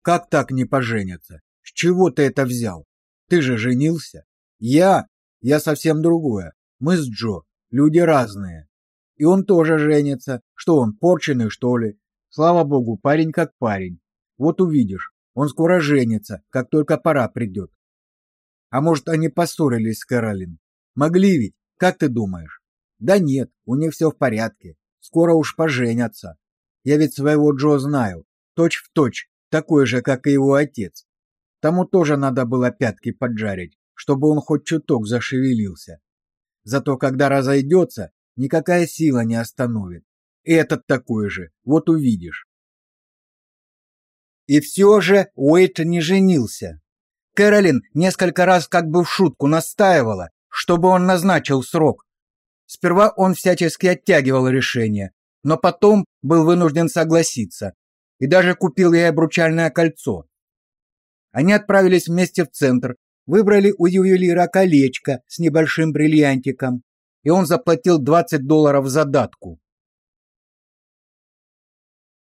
Как так не поженятся? С чего ты это взял? Ты же женился. Я? Я совсем другое. Мы с Джо. Люди разные. И он тоже женится. Что он, порченый, что ли? Слава богу, парень как парень. Вот увидишь, он скоро женится, как только пора придет. А может, они поссорились с Кэролин? Могли ведь, как ты думаешь? Да нет, у них все в порядке. Скоро уж поженятся. Я ведь своего Джо знаю, точь в точь, такой же, как и его отец. Тому тоже надо было пятки поджарить, чтобы он хоть чуток зашевелился. Зато когда разойдется, никакая сила не остановит. Этот такой же, вот увидишь. И все же Уэйт не женился. Кэролин несколько раз как бы в шутку настаивала, чтобы он назначил срок. Сперва он всячески оттягивал решение, но потом был вынужден согласиться и даже купил ей обручальное кольцо. Они отправились вместе в центр, выбрали у ювелира колечко с небольшим бриллиантиком, и он заплатил 20 долларов за датку.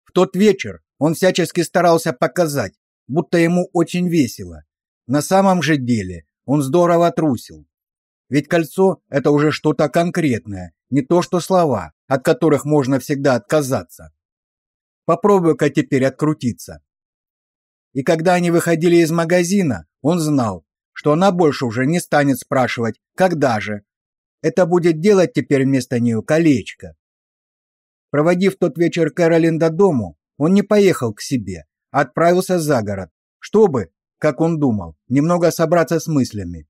В тот вечер он всячески старался показать, будто ему очень весело. На самом же деле он здорово трусил. Ведь кольцо это уже что-то конкретное, не то что слова, от которых можно всегда отказаться. Попробуй-ка теперь открутиться. И когда они выходили из магазина, он знал, что она больше уже не станет спрашивать «когда же?». Это будет делать теперь вместо нее колечко. Проводив тот вечер Кэролин до дому, он не поехал к себе, а отправился за город, чтобы, как он думал, немного собраться с мыслями.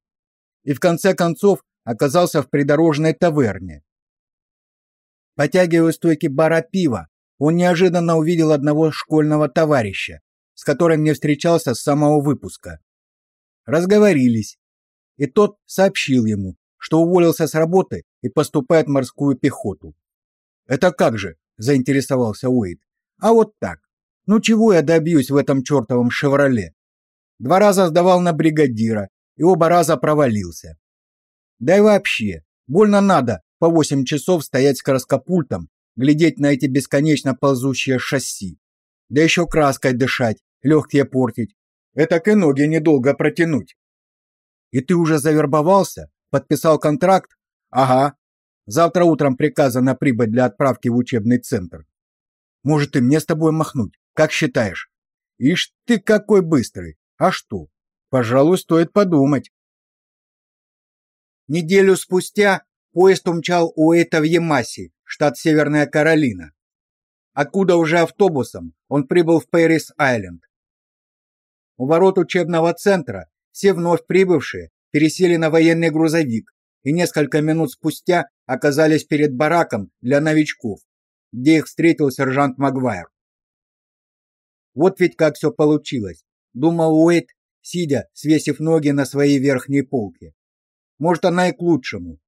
И в конце концов оказался в придорожной таверне. Потягивая стойки бара пива, он неожиданно увидел одного школьного товарища, с которым не встречался с самого выпуска. Разговорились, и тот сообщил ему, что уволился с работы и поступает в морскую пехоту. «Это как же?» – заинтересовался Уэйд. «А вот так. Ну чего я добьюсь в этом чертовом «Шевроле»? Два раза сдавал на бригадира и оба раза провалился. Да и вообще, больно надо по восемь часов стоять с краскопультом, глядеть на эти бесконечно ползущие шасси. Да еще краской дышать, легкие портить. Это и ноги недолго протянуть. И ты уже завербовался? Подписал контракт? Ага. Завтра утром приказано прибыть для отправки в учебный центр. Может, и мне с тобой махнуть? Как считаешь? Ишь ты какой быстрый. А что? Пожалуй, стоит подумать. Неделю спустя поезд умчал у Эйта в Ямаси, штат Северная Каролина. Откуда уже автобусом он прибыл в Пэрис-Айленд. У ворот учебного центра все вновь прибывшие пересели на военный грузовик и несколько минут спустя оказались перед бараком для новичков, где их встретил сержант Магуайр. Вот ведь как все получилось, думал Уэйт, сидя, свесив ноги на своей верхней полке. Может, она и к лучшему.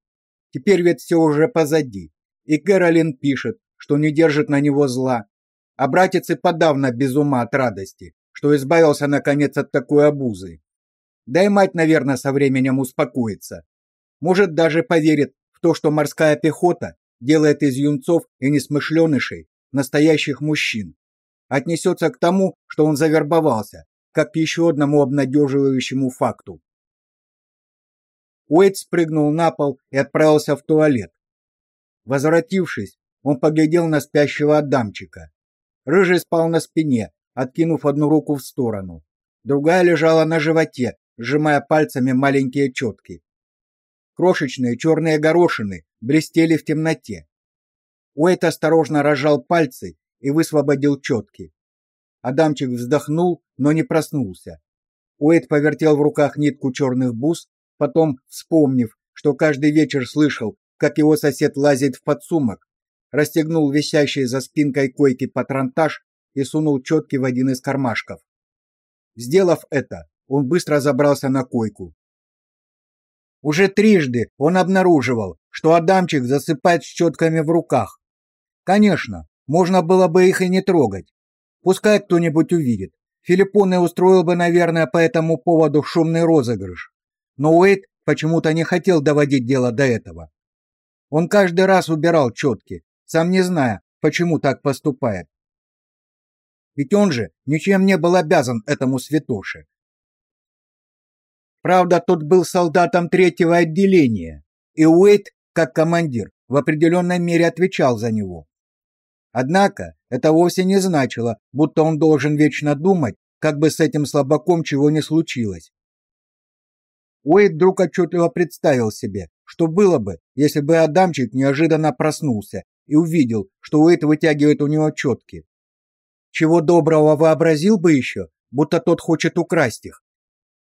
Теперь ведь все уже позади. И Кэролин пишет, что не держит на него зла. А братец и подавно без ума от радости, что избавился наконец от такой обузы. Да и мать, наверное, со временем успокоится. Может, даже поверит в то, что морская пехота делает из юнцов и несмышленышей настоящих мужчин. Отнесется к тому, что он завербовался, как к еще одному обнадеживающему факту. Уэйд спрыгнул на пол и отправился в туалет. Возвратившись, он поглядел на спящего Адамчика. Рыжий спал на спине, откинув одну руку в сторону. Другая лежала на животе, сжимая пальцами маленькие четки. Крошечные черные горошины блестели в темноте. Уэйт осторожно разжал пальцы и высвободил четки. Адамчик вздохнул, но не проснулся. Уэйт повертел в руках нитку черных бус, потом, вспомнив, что каждый вечер слышал, как его сосед лазит в подсумок, расстегнул висящий за спинкой койки патронтаж и сунул четки в один из кармашков. Сделав это, он быстро забрался на койку. Уже трижды он обнаруживал, что Адамчик засыпает с четками в руках. Конечно, можно было бы их и не трогать. Пускай кто-нибудь увидит. Филиппон устроил бы, наверное, по этому поводу шумный розыгрыш. Но Уэйт почему-то не хотел доводить дело до этого. Он каждый раз убирал четки, сам не зная, почему так поступает. Ведь он же ничем не был обязан этому святоше. Правда, тот был солдатом третьего отделения, и Уэйт, как командир, в определенной мере отвечал за него. Однако это вовсе не значило, будто он должен вечно думать, как бы с этим слабаком чего не случилось. Уэйд вдруг отчетливо представил себе, что было бы, если бы Адамчик неожиданно проснулся и увидел, что Уэйд вытягивает у него четки. Чего доброго вообразил бы еще, будто тот хочет украсть их.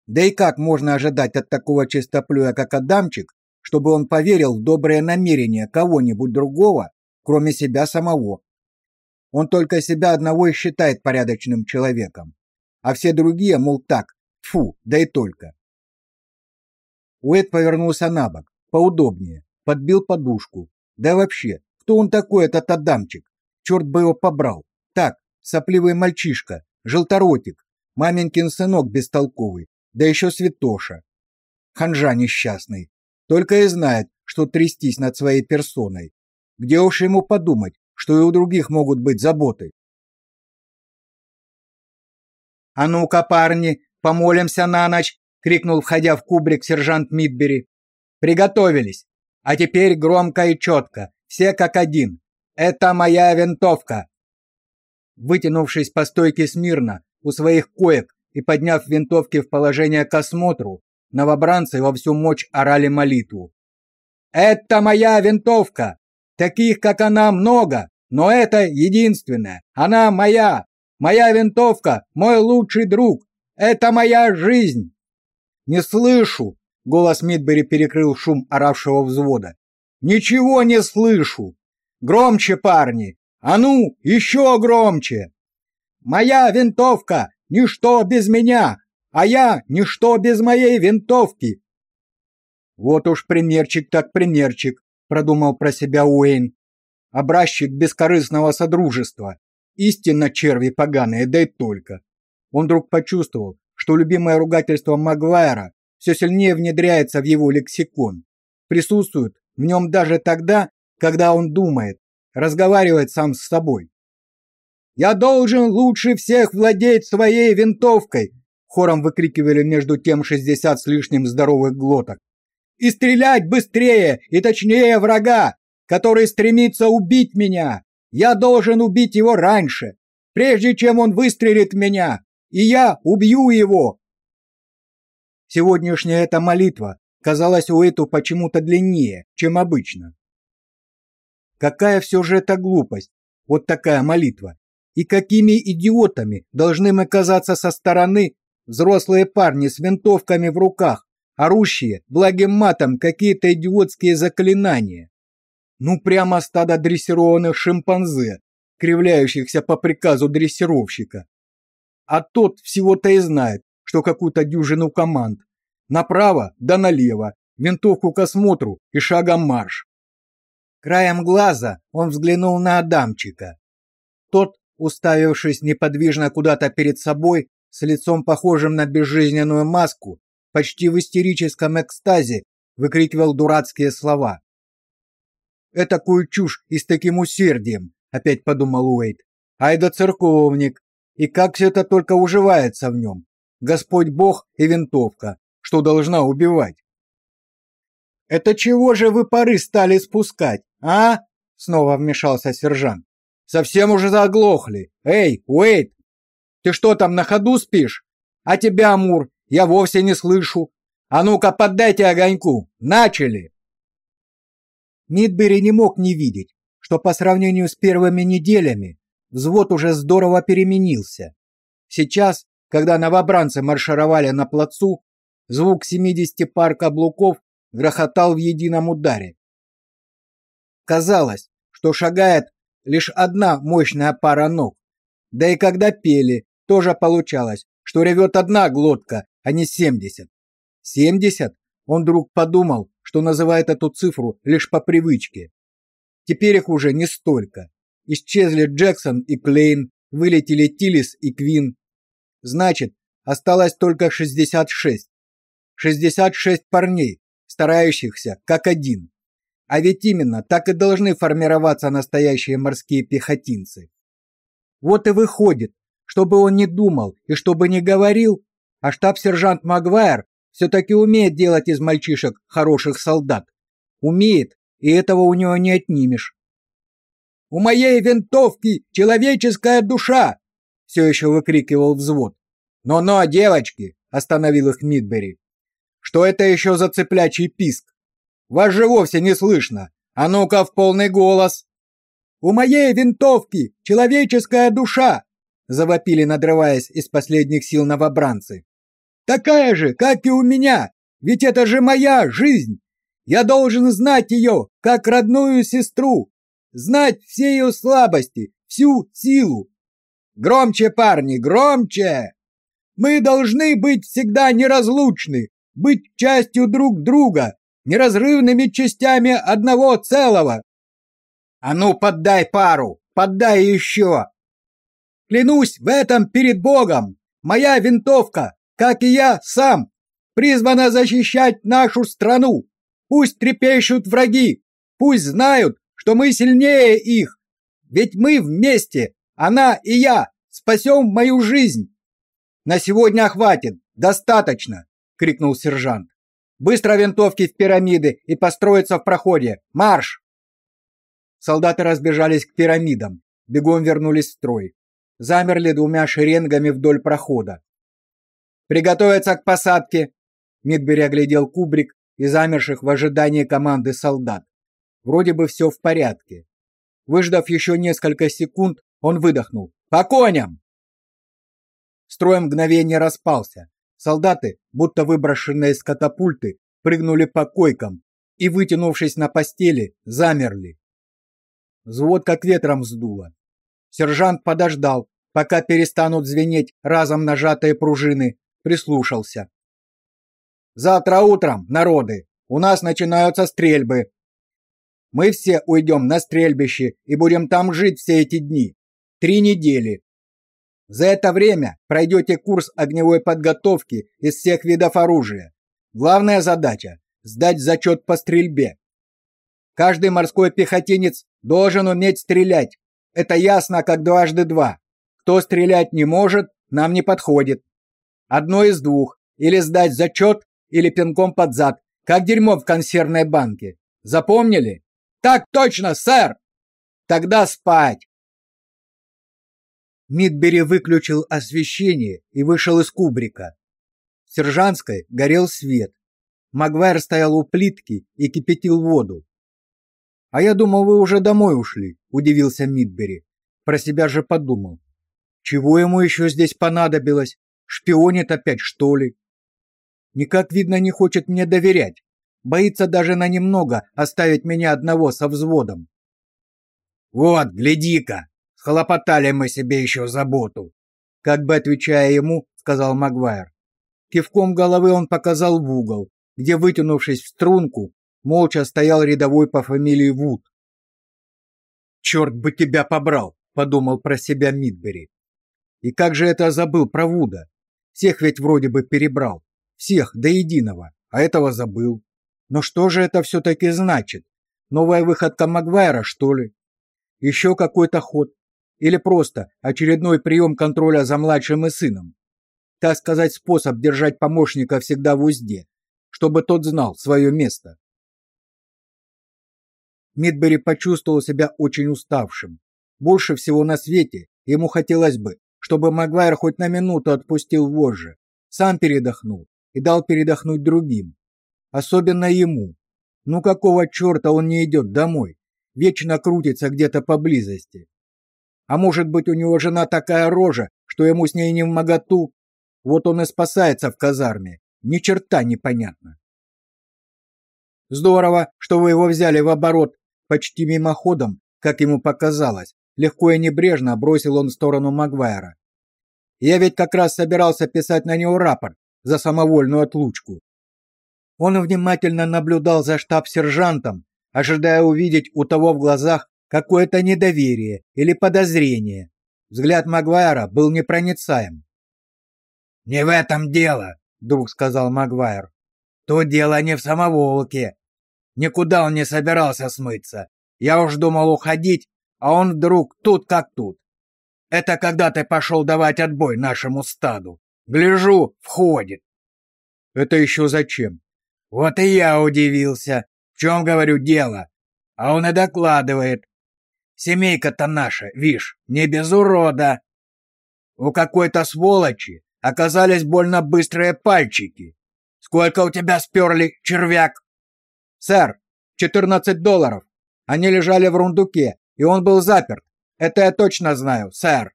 Да и как можно ожидать от такого чистоплюя, как Адамчик, чтобы он поверил в доброе намерение кого-нибудь другого, кроме себя самого? Он только себя одного и считает порядочным человеком, а все другие, мол, так, фу, да и только. Уэд повернулся на бок, поудобнее, подбил подушку. Да вообще, кто он такой, этот Адамчик? Черт бы его побрал. Так, сопливый мальчишка, желторотик, Маменькин сынок бестолковый, да еще святоша. Ханжа несчастный. Только и знает, что трястись над своей персоной. Где уж ему подумать, что и у других могут быть заботы. «А ну-ка, парни, помолимся на ночь!» — крикнул, входя в кубрик сержант Мидбери. «Приготовились! А теперь громко и четко, все как один. Это моя винтовка!» Вытянувшись по стойке смирно у своих коек и подняв винтовки в положение к осмотру, новобранцы во всю мощь орали молитву. «Это моя винтовка! Таких, как она, много, но это единственная. Она моя! Моя винтовка — мой лучший друг! Это моя жизнь!» «Не слышу!» — голос Мидбери перекрыл шум оравшего взвода. «Ничего не слышу! Громче, парни! А ну, еще громче! Моя винтовка — ничто без меня, а я — ничто без моей винтовки!» «Вот уж примерчик так примерчик», — продумал про себя Уэйн. «Образчик бескорыстного содружества. Истинно черви поганые, да и только». Он вдруг почувствовал, что любимое ругательство Магуайра все сильнее внедряется в его лексикон. Присутствует в нем даже тогда, когда он думает, разговаривает сам с собой. «Я должен лучше всех владеть своей винтовкой!» Хором выкрикивали между тем шестьдесят с лишним здоровых глоток и стрелять быстрее и точнее врага, который стремится убить меня. Я должен убить его раньше, прежде чем он выстрелит в меня, и я убью его. Сегодняшняя эта молитва казалась Уэйту почему-то длиннее, чем обычно. Какая все же это глупость, вот такая молитва. И какими идиотами должны мы казаться со стороны взрослые парни с винтовками в руках, орущие благим матом какие-то идиотские заклинания. Ну прямо стадо дрессированных шимпанзе, кривляющихся по приказу дрессировщика. А тот всего-то и знает, что какую-то дюжину команд. Направо да налево, винтовку к осмотру и шагом марш. Краем глаза он взглянул на Адамчика. Тот, уставившись неподвижно куда-то перед собой, с лицом похожим на безжизненную маску, почти в истерическом экстазе выкрикивал дурацкие слова. «Этакую чушь и с таким усердием!» — опять подумал Уэйт. «Ай да церковник! И как все это только уживается в нем! Господь Бог и винтовка, что должна убивать!» «Это чего же вы пары стали спускать, а?» — снова вмешался сержант. «Совсем уже заглохли! Эй, Уэйт! Ты что там на ходу спишь? А тебя, Мур, я вовсе не слышу. А ну-ка, поддайте огоньку. Начали!» Мидбери не мог не видеть, что по сравнению с первыми неделями взвод уже здорово переменился. Сейчас, когда новобранцы маршировали на плацу, звук 70 пар каблуков грохотал в едином ударе. Казалось, что шагает лишь одна мощная пара ног. Да и когда пели, тоже получалось, что ревет одна глотка, а не 70. 70? Он вдруг подумал, что называет эту цифру лишь по привычке. Теперь их уже не столько. Исчезли Джексон и Клейн, вылетели Тиллис и Квин. Значит, осталось только 66. 66 парней, старающихся как один. А ведь именно так и должны формироваться настоящие морские пехотинцы. Вот и выходит, чтобы он не думал и чтобы не говорил, а штаб-сержант Магуайр все-таки умеет делать из мальчишек хороших солдат. Умеет, и этого у него не отнимешь. «У моей винтовки человеческая душа!» все еще выкрикивал взвод. «Но-но, девочки!» – остановил их Мидбери. «Что это еще за цыплячий писк? Вас же вовсе не слышно! А ну-ка в полный голос!» «У моей винтовки человеческая душа!» – завопили, надрываясь из последних сил новобранцы. Такая же, как и у меня, ведь это же моя жизнь. Я должен знать ее, как родную сестру, знать все ее слабости, всю силу. Громче, парни, громче! Мы должны быть всегда неразлучны, быть частью друг друга, неразрывными частями одного целого. А ну, поддай пару, поддай еще. Клянусь в этом перед Богом, Моя винтовка, как и я сам, призвана защищать нашу страну. Пусть трепещут враги, пусть знают, что мы сильнее их. Ведь мы вместе, она и я, спасем мою жизнь. На сегодня хватит, достаточно, крикнул сержант. Быстро винтовки в пирамиды и построиться в проходе. Марш! Солдаты разбежались к пирамидам, бегом вернулись в строй. Замерли двумя шеренгами вдоль прохода. Приготовиться к посадке. Мидбери оглядел кубрик и замерших в ожидании команды солдат. Вроде бы все в порядке. Выждав еще несколько секунд, он выдохнул: "По коням!" Строй мгновение распался. Солдаты, будто выброшенные из катапульты, прыгнули по койкам и, вытянувшись на постели, замерли. Взвод как ветром сдуло. Сержант подождал, пока перестанут звенеть разом нажатые пружины, прислушался. Завтра утром, народы, у нас начинаются стрельбы. Мы все уйдем на стрельбище и будем там жить все эти дни. Три недели. За это время пройдете курс огневой подготовки из всех видов оружия. Главная задача сдать зачет по стрельбе. Каждый морской пехотинец должен уметь стрелять. Это ясно, как дважды два. Кто стрелять не может, нам не подходит. Одно из двух: или сдать зачет, или пинком под зад, как дерьмо в консервной банке. Запомнили? Так точно, сэр. Тогда спать. Мидбери выключил освещение и вышел из кубрика. В сержантской горел свет. Магвайр стоял у плитки и кипятил воду. А я думал, вы уже домой ушли, удивился Мидбери. Про себя же подумал: чего ему еще здесь понадобилось? Шпионит опять, что ли? Никак видно, не хочет мне доверять. Боится даже на немного оставить меня одного со взводом. Вот, гляди-ка, схлопотали мы себе еще заботу. Как бы отвечая ему, сказал Магуайр. Кивком головы он показал в угол, где, вытянувшись в струнку, молча стоял рядовой по фамилии Вуд. «Черт бы тебя побрал!» — подумал про себя Мидбери. «И как же это забыл про Вуда? Всех ведь вроде бы перебрал. Всех до единого, а этого забыл. Но что же это все-таки значит? Новая выходка Магвайра, что ли? Еще какой-то ход? Или просто очередной прием контроля за младшим и сыном? Так сказать, способ держать помощника всегда в узде, чтобы тот знал свое место. Мидбери почувствовал себя очень уставшим. Больше всего на свете ему хотелось бы, чтобы Магуайр хоть на минуту отпустил вожжи, сам передохнул и дал передохнуть другим. Особенно ему. Ну какого черта он не идет домой? Вечно крутится где-то поблизости. А может быть, у него жена такая рожа, что ему с ней не в моготу? Вот он и спасается в казарме. Ни черта непонятно. Здорово, что вы его взяли в оборот, почти мимоходом, как ему показалось. Легко и небрежно бросил он в сторону Магвайра. Я ведь как раз собирался писать на него рапорт за самовольную отлучку. Он внимательно наблюдал за штаб-сержантом, ожидая увидеть у того в глазах какое-то недоверие или подозрение. Взгляд Магуайра был непроницаем. «Не в этом дело», — вдруг сказал Магуайр. «Тут дело не в самоволке. Никуда он не собирался смыться. Я уж думал уходить, а он вдруг тут как тут. Это когда ты пошел давать отбой нашему стаду. Гляжу, входит. Это еще зачем? Вот и я удивился. В чем, говорю, дело? А он и докладывает. Семейка-то наша, вишь, не без урода. У какой-то сволочи оказались больно быстрые пальчики. Сколько у тебя сперли, червяк? Сэр, 14 долларов. Они лежали в рундуке, и он был заперт. Это я точно знаю, сэр.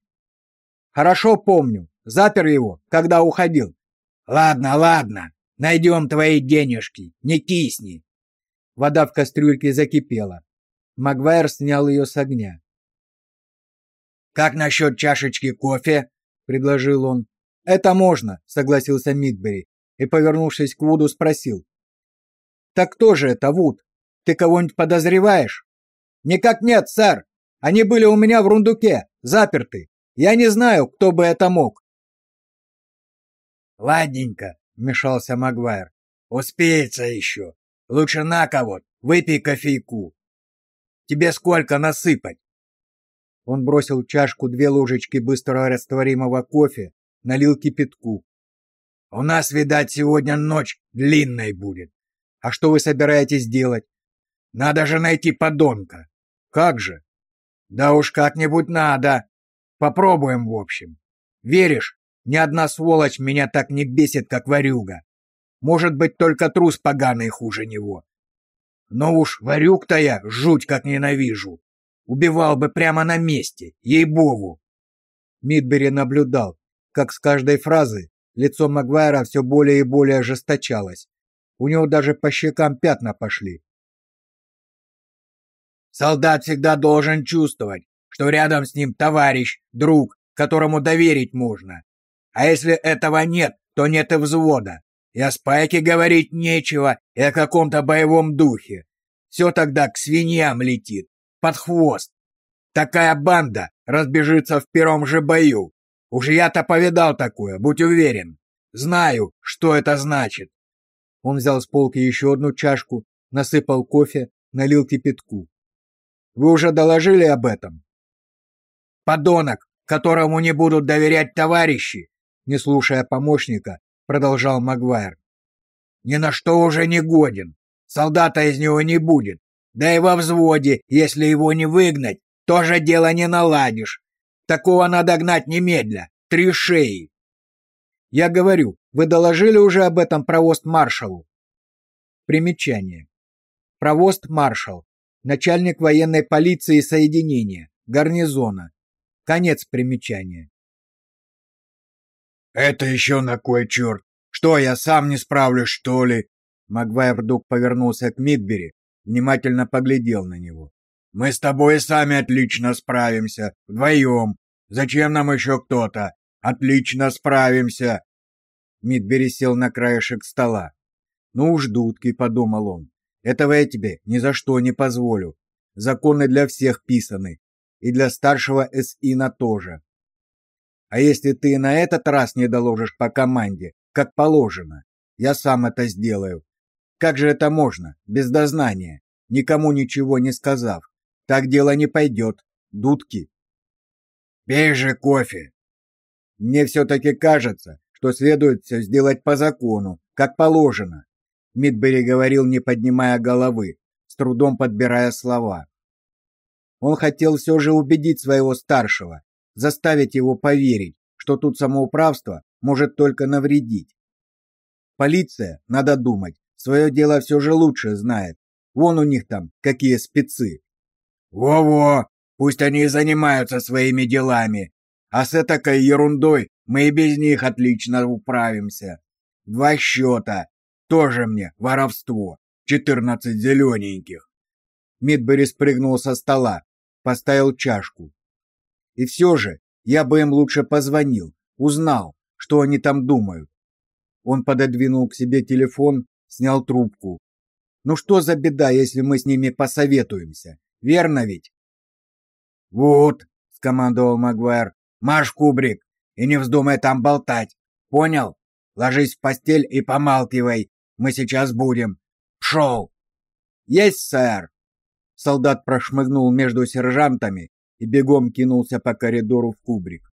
Хорошо помню. Запер его, когда уходил. Ладно, ладно. Найдем твои денежки. Не кисни. Вода в кастрюльке закипела. Магвайр снял ее с огня. Как насчет чашечки кофе? предложил он. Это можно, согласился Мидбери и, повернувшись к Вуду, спросил: Так кто же это, Вуд? Ты кого-нибудь подозреваешь? Никак нет, сэр. Они были у меня в рундуке, заперты. Я не знаю, кто бы это мог. Ладненько, вмешался Магуайр. Успеется еще. Лучше на кого, выпей кофейку. Тебе сколько насыпать? Он бросил в чашку две ложечки быстрого растворимого кофе, налил кипятку. У нас, видать, сегодня ночь длинной будет. А что вы собираетесь делать? Надо же найти подонка. Как же? Да уж как-нибудь надо. Попробуем, в общем. Веришь, ни одна сволочь меня так не бесит, как варюга. Может быть, только трус поганый хуже него. Но уж варюк-то я жуть как ненавижу. Убивал бы прямо на месте, ей-богу. Мидбери наблюдал, как с каждой фразы лицо Магуайра все более и более ожесточалось. У него даже по щекам пятна пошли. Солдат всегда должен чувствовать, что рядом с ним товарищ, друг, которому доверить можно. А если этого нет, то нет и взвода. И о спайке говорить нечего, и о каком-то боевом духе. Все тогда к свиньям летит, под хвост. Такая банда разбежится в первом же бою. Уж я-то повидал такое, будь уверен. Знаю, что это значит. Он взял с полки еще одну чашку, насыпал кофе, налил кипятку. Вы уже доложили об этом? Подонок, которому не будут доверять товарищи, не слушая помощника, продолжал Магуайр. Ни на что уже не годен. Солдата из него не будет. Да и во взводе, если его не выгнать, тоже дело не наладишь. Такого надо гнать немедля. Три шеи. Я говорю, вы доложили уже об этом провост маршалу? Примечание. Провост маршал начальник военной полиции соединения, гарнизона. Конец примечания. «Это еще на кой черт? Что, я сам не справлюсь, что ли?» Магвайр вдруг повернулся к Мидбери, внимательно поглядел на него. «Мы с тобой сами отлично справимся, вдвоем. Зачем нам еще кто-то? Отлично справимся!» Мидбери сел на краешек стола. «Ну уж дудки», — подумал он. Этого я тебе ни за что не позволю. Законы для всех писаны, и для старшего СИНа тоже. А если ты на этот раз не доложишь по команде, как положено, я сам это сделаю. Как же это можно, без дознания, никому ничего не сказав? Так дело не пойдет. Дудки. Пей же кофе. Мне все-таки кажется, что следует все сделать по закону, как положено. Мидбери говорил, не поднимая головы, с трудом подбирая слова. Он хотел все же убедить своего старшего, заставить его поверить, что тут самоуправство может только навредить. Полиция, надо думать, свое дело все же лучше знает. Вон у них там какие спецы. Во-во, пусть они и занимаются своими делами, а с этой ерундой мы и без них отлично управимся. Два счета, тоже мне воровство. Четырнадцать зелененьких. Мидбери спрыгнул со стола, поставил чашку. И все же я бы им лучше позвонил, узнал, что они там думают. Он пододвинул к себе телефон, снял трубку. Ну что за беда, если мы с ними посоветуемся? Верно ведь? Вот, скомандовал Магуайр. Марш, кубрик, и не вздумай там болтать. Понял? Ложись в постель и помалкивай, мы сейчас будем. Пшел!» «Есть, сэр!» Солдат прошмыгнул между сержантами и бегом кинулся по коридору в кубрик.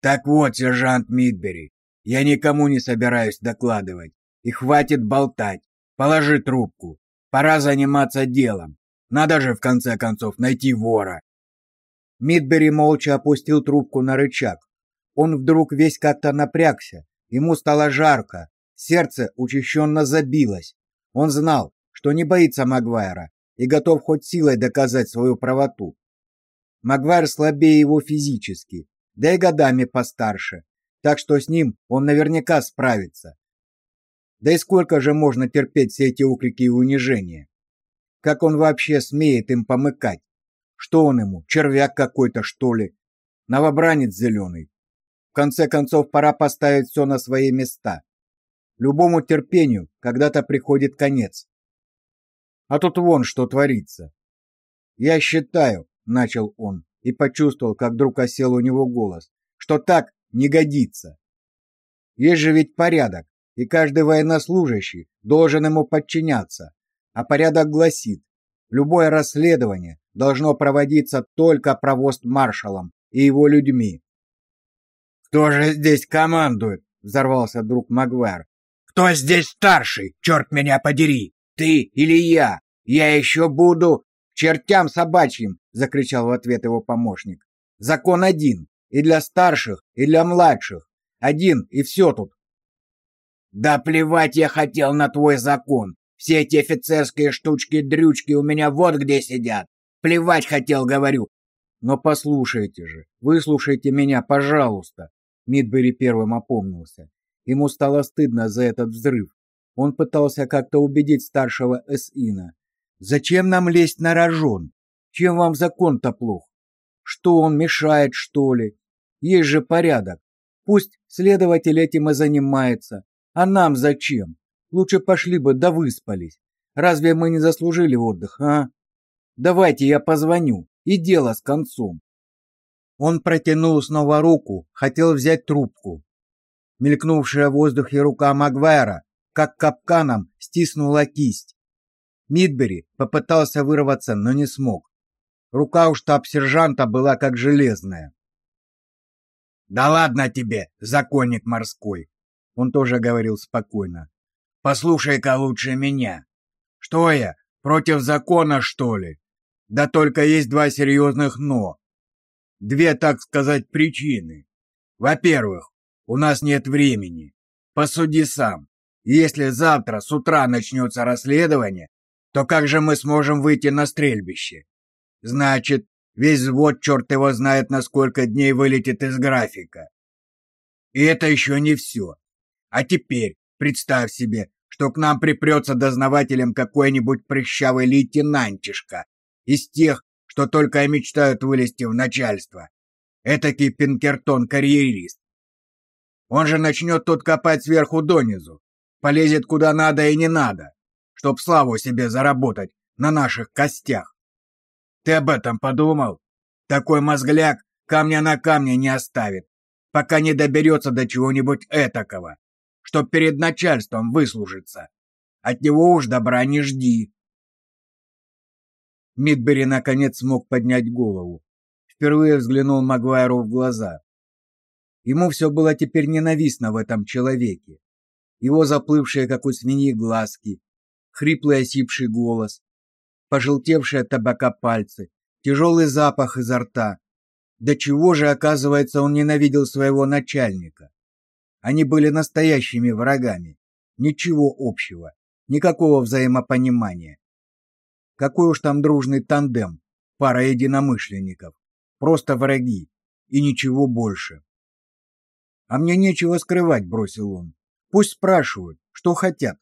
«Так вот, сержант Мидбери, я никому не собираюсь докладывать. И хватит болтать. Положи трубку. Пора заниматься делом. Надо же, в конце концов, найти вора». Мидбери молча опустил трубку на рычаг. Он вдруг весь как-то напрягся. Ему стало жарко, Сердце учащенно забилось. Он знал, что не боится Магуайра и готов хоть силой доказать свою правоту. Магуайр слабее его физически, да и годами постарше, так что с ним он наверняка справится. Да и сколько же можно терпеть все эти укрики и унижения? Как он вообще смеет им помыкать? Что он ему, червяк какой-то, что ли? Новобранец зеленый. В конце концов, пора поставить все на свои места. Любому терпению когда-то приходит конец. А тут вон что творится. Я считаю, начал он и почувствовал, как вдруг осел у него голос, что так не годится. Есть же ведь порядок, и каждый военнослужащий должен ему подчиняться. А порядок гласит, любое расследование должно проводиться только провост-маршалом и его людьми. «Кто же здесь командует?» — взорвался друг Магвар. «Кто здесь старший, черт меня подери? Ты или я? Я еще буду...» «Чертям собачьим!» — закричал в ответ его помощник. «Закон один, и для старших, и для младших. Один, и все тут». «Да плевать я хотел на твой закон. Все эти офицерские штучки-дрючки у меня вот где сидят. Плевать хотел, говорю. Но послушайте же, выслушайте меня, пожалуйста. Мидбери первым опомнился. Ему стало стыдно за этот взрыв. Он пытался как-то убедить старшего Эсина. Зачем нам лезть на рожон? Чем вам закон-то плох? Что он мешает, что ли? Есть же порядок. Пусть следователь этим и занимается. А нам зачем? Лучше пошли бы да выспались. Разве мы не заслужили отдых, а? Давайте я позвоню, и дело с концом. Он протянул снова руку, хотел взять трубку. Мелькнувшая в воздухе рука Магвайра, как капканом, стиснула кисть. Мидбери попытался вырваться, но не смог. Рука у штаб-сержанта была как железная. «Да ладно тебе, законник морской!» Он тоже говорил спокойно. «Послушай-ка лучше меня. Что я, против закона, что ли? Да только есть два серьезных «но». Две, так сказать, причины. Во-первых, у нас нет времени. Посуди сам. Если завтра с утра начнется расследование, то как же мы сможем выйти на стрельбище? Значит, весь взвод черт его знает на сколько дней вылетит из графика. И это еще не все. А теперь представь себе, что к нам припрется дознавателем какой-нибудь прыщавый лейтенантишка из тех, что только и мечтают вылезти в начальство. Этакий Пинкертон-карьерист. Он же начнет тут копать сверху донизу, полезет куда надо и не надо чтоб славу себе заработать на наших костях. Ты об этом подумал? Такой мозгляк камня на камне не оставит, пока не доберется до чего-нибудь этакого, чтоб перед начальством выслужиться. От него уж добра не жди. Мидбери наконец смог поднять голову. Впервые взглянул Магуайру в глаза. Ему все было теперь ненавистно в этом человеке. Его заплывшие, как у свиньи, глазки, хриплый осипший голос, пожелтевшие от табака пальцы, тяжелый запах изо рта. До чего же, оказывается, он ненавидел своего начальника. Они были настоящими врагами. Ничего общего, никакого взаимопонимания. Какой уж там дружный тандем, пара единомышленников. Просто враги и ничего больше. А мне нечего скрывать, бросил он. Пусть спрашивают, что хотят.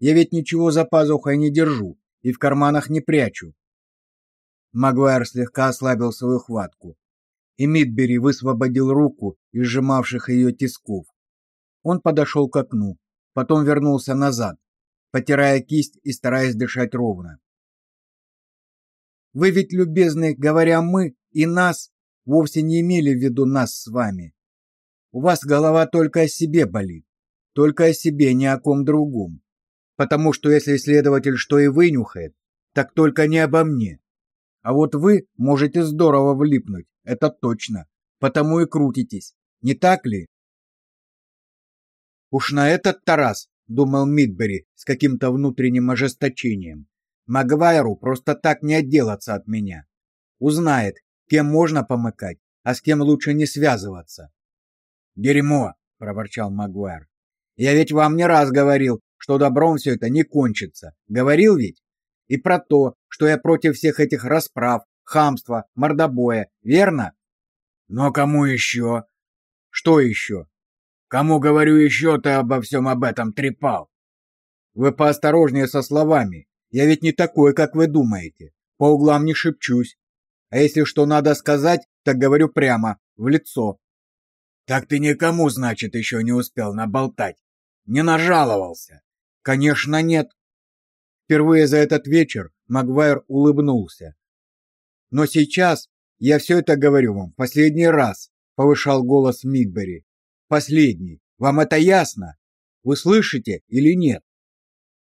Я ведь ничего за пазухой не держу и в карманах не прячу. Магуайр слегка ослабил свою хватку, и Мидбери высвободил руку из сжимавших ее тисков. Он подошел к окну, потом вернулся назад, потирая кисть и стараясь дышать ровно. Вы ведь, любезный, говоря мы и нас, вовсе не имели в виду нас с вами. У вас голова только о себе болит, только о себе, ни о ком другом потому что если следователь что и вынюхает, так только не обо мне. А вот вы можете здорово влипнуть, это точно, потому и крутитесь, не так ли? Уж на этот Тарас, думал Мидбери с каким-то внутренним ожесточением. Магвайру просто так не отделаться от меня. Узнает, кем можно помыкать, а с кем лучше не связываться. Дерьмо, проворчал Магуайр. Я ведь вам не раз говорил, что добром все это не кончится. Говорил ведь? И про то, что я против всех этих расправ, хамства, мордобоя, верно? Но кому еще? Что еще? Кому, говорю, еще ты обо всем об этом трепал? Вы поосторожнее со словами. Я ведь не такой, как вы думаете. По углам не шепчусь. А если что надо сказать, так говорю прямо, в лицо. Так ты никому, значит, еще не успел наболтать. Не нажаловался. Конечно, нет. Впервые за этот вечер Магвайр улыбнулся. Но сейчас я все это говорю вам последний раз, повышал голос Мидбери. Последний. Вам это ясно? Вы слышите или нет?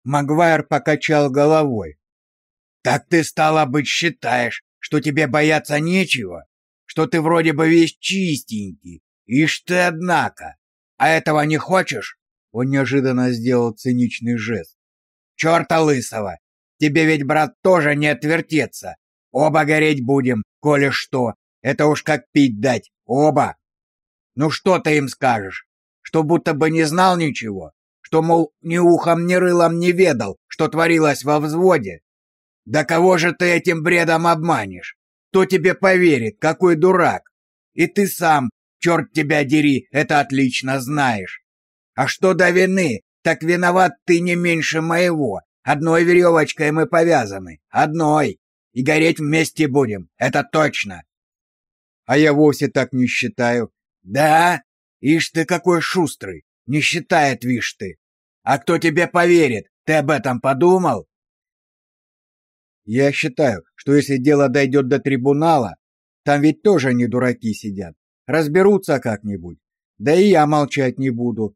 Магуайр покачал головой. Так ты стало быть считаешь, что тебе бояться нечего, что ты вроде бы весь чистенький. Ишь ты однако. А этого не хочешь? Он неожиданно сделал циничный жест. Чёрта лысого! Тебе ведь, брат, тоже не отвертеться. Оба гореть будем, коли что. Это уж как пить дать. Оба. Ну что ты им скажешь? Что будто бы не знал ничего? Что, мол, ни ухом, ни рылом не ведал, что творилось во взводе? Да кого же ты этим бредом обманешь? Кто тебе поверит, какой дурак? И ты сам, черт тебя дери, это отлично знаешь. А что до вины, так виноват ты не меньше моего. Одной веревочкой мы повязаны, одной. И гореть вместе будем, это точно. А я вовсе так не считаю. Да? Ишь ты какой шустрый, не считает, вишь ты. А кто тебе поверит? Ты об этом подумал? Я считаю, что если дело дойдет до трибунала, там ведь тоже не дураки сидят. Разберутся как-нибудь. Да и я молчать не буду.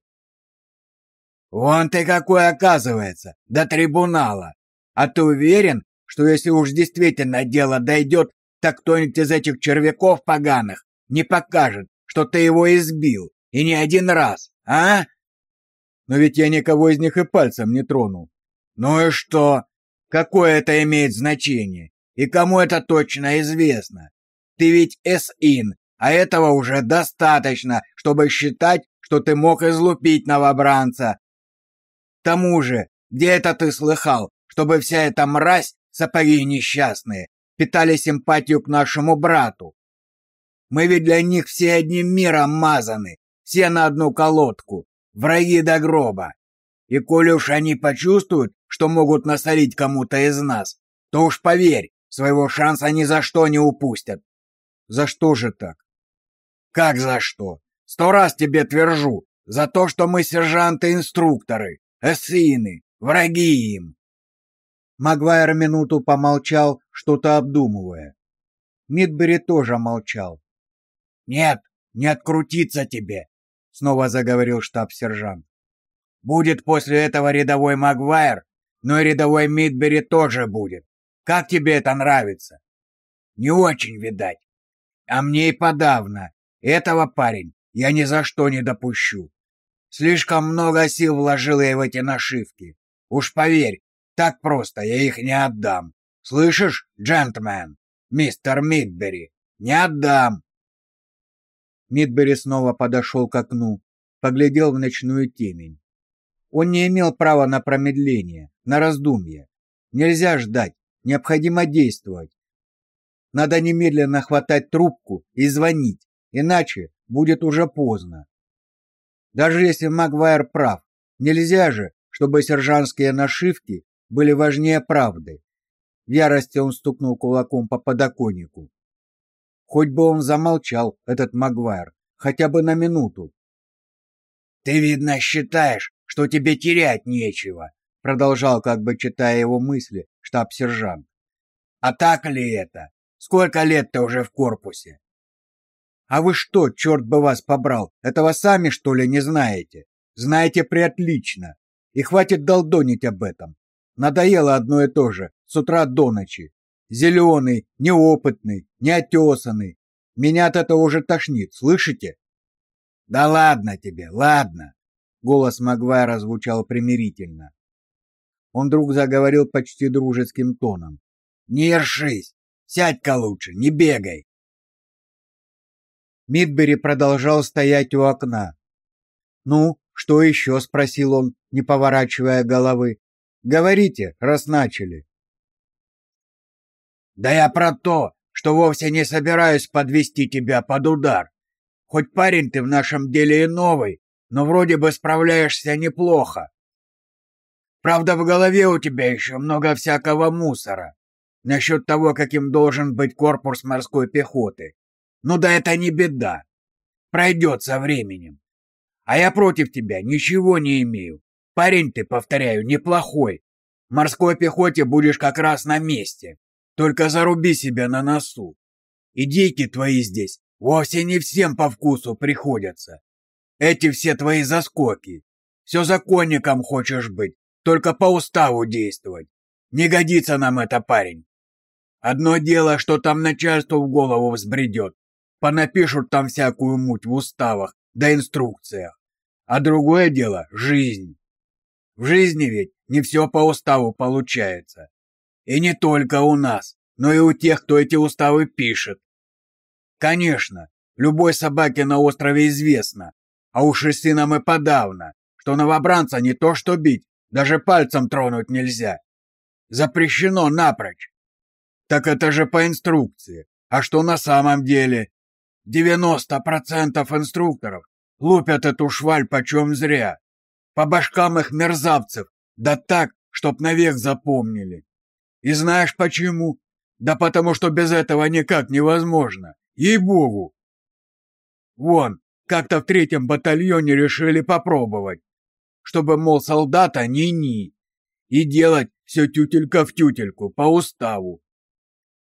Вон ты какой оказывается, до трибунала. А ты уверен, что если уж действительно дело дойдет, так кто-нибудь из этих червяков поганых не покажет, что ты его избил, и не один раз, а? Но ведь я никого из них и пальцем не тронул. Ну и что? Какое это имеет значение? И кому это точно известно? Ты ведь С-ин, а этого уже достаточно, чтобы считать, что ты мог излупить новобранца. Тому же, где это ты слыхал, чтобы вся эта мразь, сапоги несчастные, питали симпатию к нашему брату? Мы ведь для них все одним миром мазаны, все на одну колодку, враги до гроба. И коли уж они почувствуют, что могут насолить кому-то из нас, то уж поверь, своего шанса ни за что не упустят. За что же так? Как за что? Сто раз тебе твержу, за то, что мы сержанты-инструкторы, эссины, враги им. Магуайр минуту помолчал, что-то обдумывая. Мидбери тоже молчал. «Нет, не открутиться тебе», — снова заговорил штаб-сержант. «Будет после этого рядовой Магуайр, но и рядовой Мидбери тоже будет. Как тебе это нравится?» «Не очень, видать. А мне и подавно. Этого, парень, я ни за что не допущу. Слишком много сил вложил я в эти нашивки. Уж поверь, так просто я их не отдам. Слышишь, джентльмен, мистер Мидбери, не отдам. Мидбери снова подошел к окну, поглядел в ночную темень. Он не имел права на промедление, на раздумье. Нельзя ждать, необходимо действовать. Надо немедленно хватать трубку и звонить, иначе будет уже поздно. Даже если Магуайр прав, нельзя же, чтобы сержантские нашивки были важнее правды. В ярости он стукнул кулаком по подоконнику. Хоть бы он замолчал, этот Магуайр, хотя бы на минуту. «Ты, видно, считаешь, что тебе терять нечего», продолжал, как бы читая его мысли, штаб-сержант. «А так ли это? Сколько лет ты уже в корпусе?» «А вы что, черт бы вас побрал, этого сами, что ли, не знаете? Знаете преотлично. И хватит долдонить об этом. Надоело одно и то же, с утра до ночи. Зеленый, неопытный, неотесанный. Меня от этого уже тошнит, слышите? Да ладно тебе, ладно. Голос Магвайра звучал примирительно. Он вдруг заговорил почти дружеским тоном. Не ершись, сядь-ка лучше, не бегай. Мидбери продолжал стоять у окна. «Ну, что еще?» — спросил он, не поворачивая головы. «Говорите, раз начали». Да я про то, что вовсе не собираюсь подвести тебя под удар. Хоть парень ты в нашем деле и новый, но вроде бы справляешься неплохо. Правда, в голове у тебя еще много всякого мусора насчет того, каким должен быть корпус морской пехоты. Ну да это не беда. Пройдет со временем. А я против тебя ничего не имею. Парень ты, повторяю, неплохой. В морской пехоте будешь как раз на месте. Только заруби себя на носу. Идейки твои здесь вовсе не всем по вкусу приходятся. эти все твои заскоки. Все законником хочешь быть, только по уставу действовать. Не годится нам это, парень. Одно дело, что там начальство в голову взбредет. Понапишут там всякую муть в уставах да инструкциях. А другое дело — жизнь. В жизни ведь не все по уставу получается. И не только у нас, но и у тех, кто эти уставы пишет. Конечно, любой собаке на острове известно, а уж и сынам и подавно, что новобранца не то что бить, даже пальцем тронуть нельзя. Запрещено напрочь. Так это же по инструкции. А что на самом деле? 90% инструкторов лупят эту шваль почем зря. По башкам их мерзавцев, да так, чтоб навек запомнили. И знаешь почему? Да потому что без этого никак невозможно. Ей-богу. Вон, как-то в третьем батальоне решили попробовать, чтобы, мол, солдата ни-ни, и делать все тютелька в тютельку, по уставу.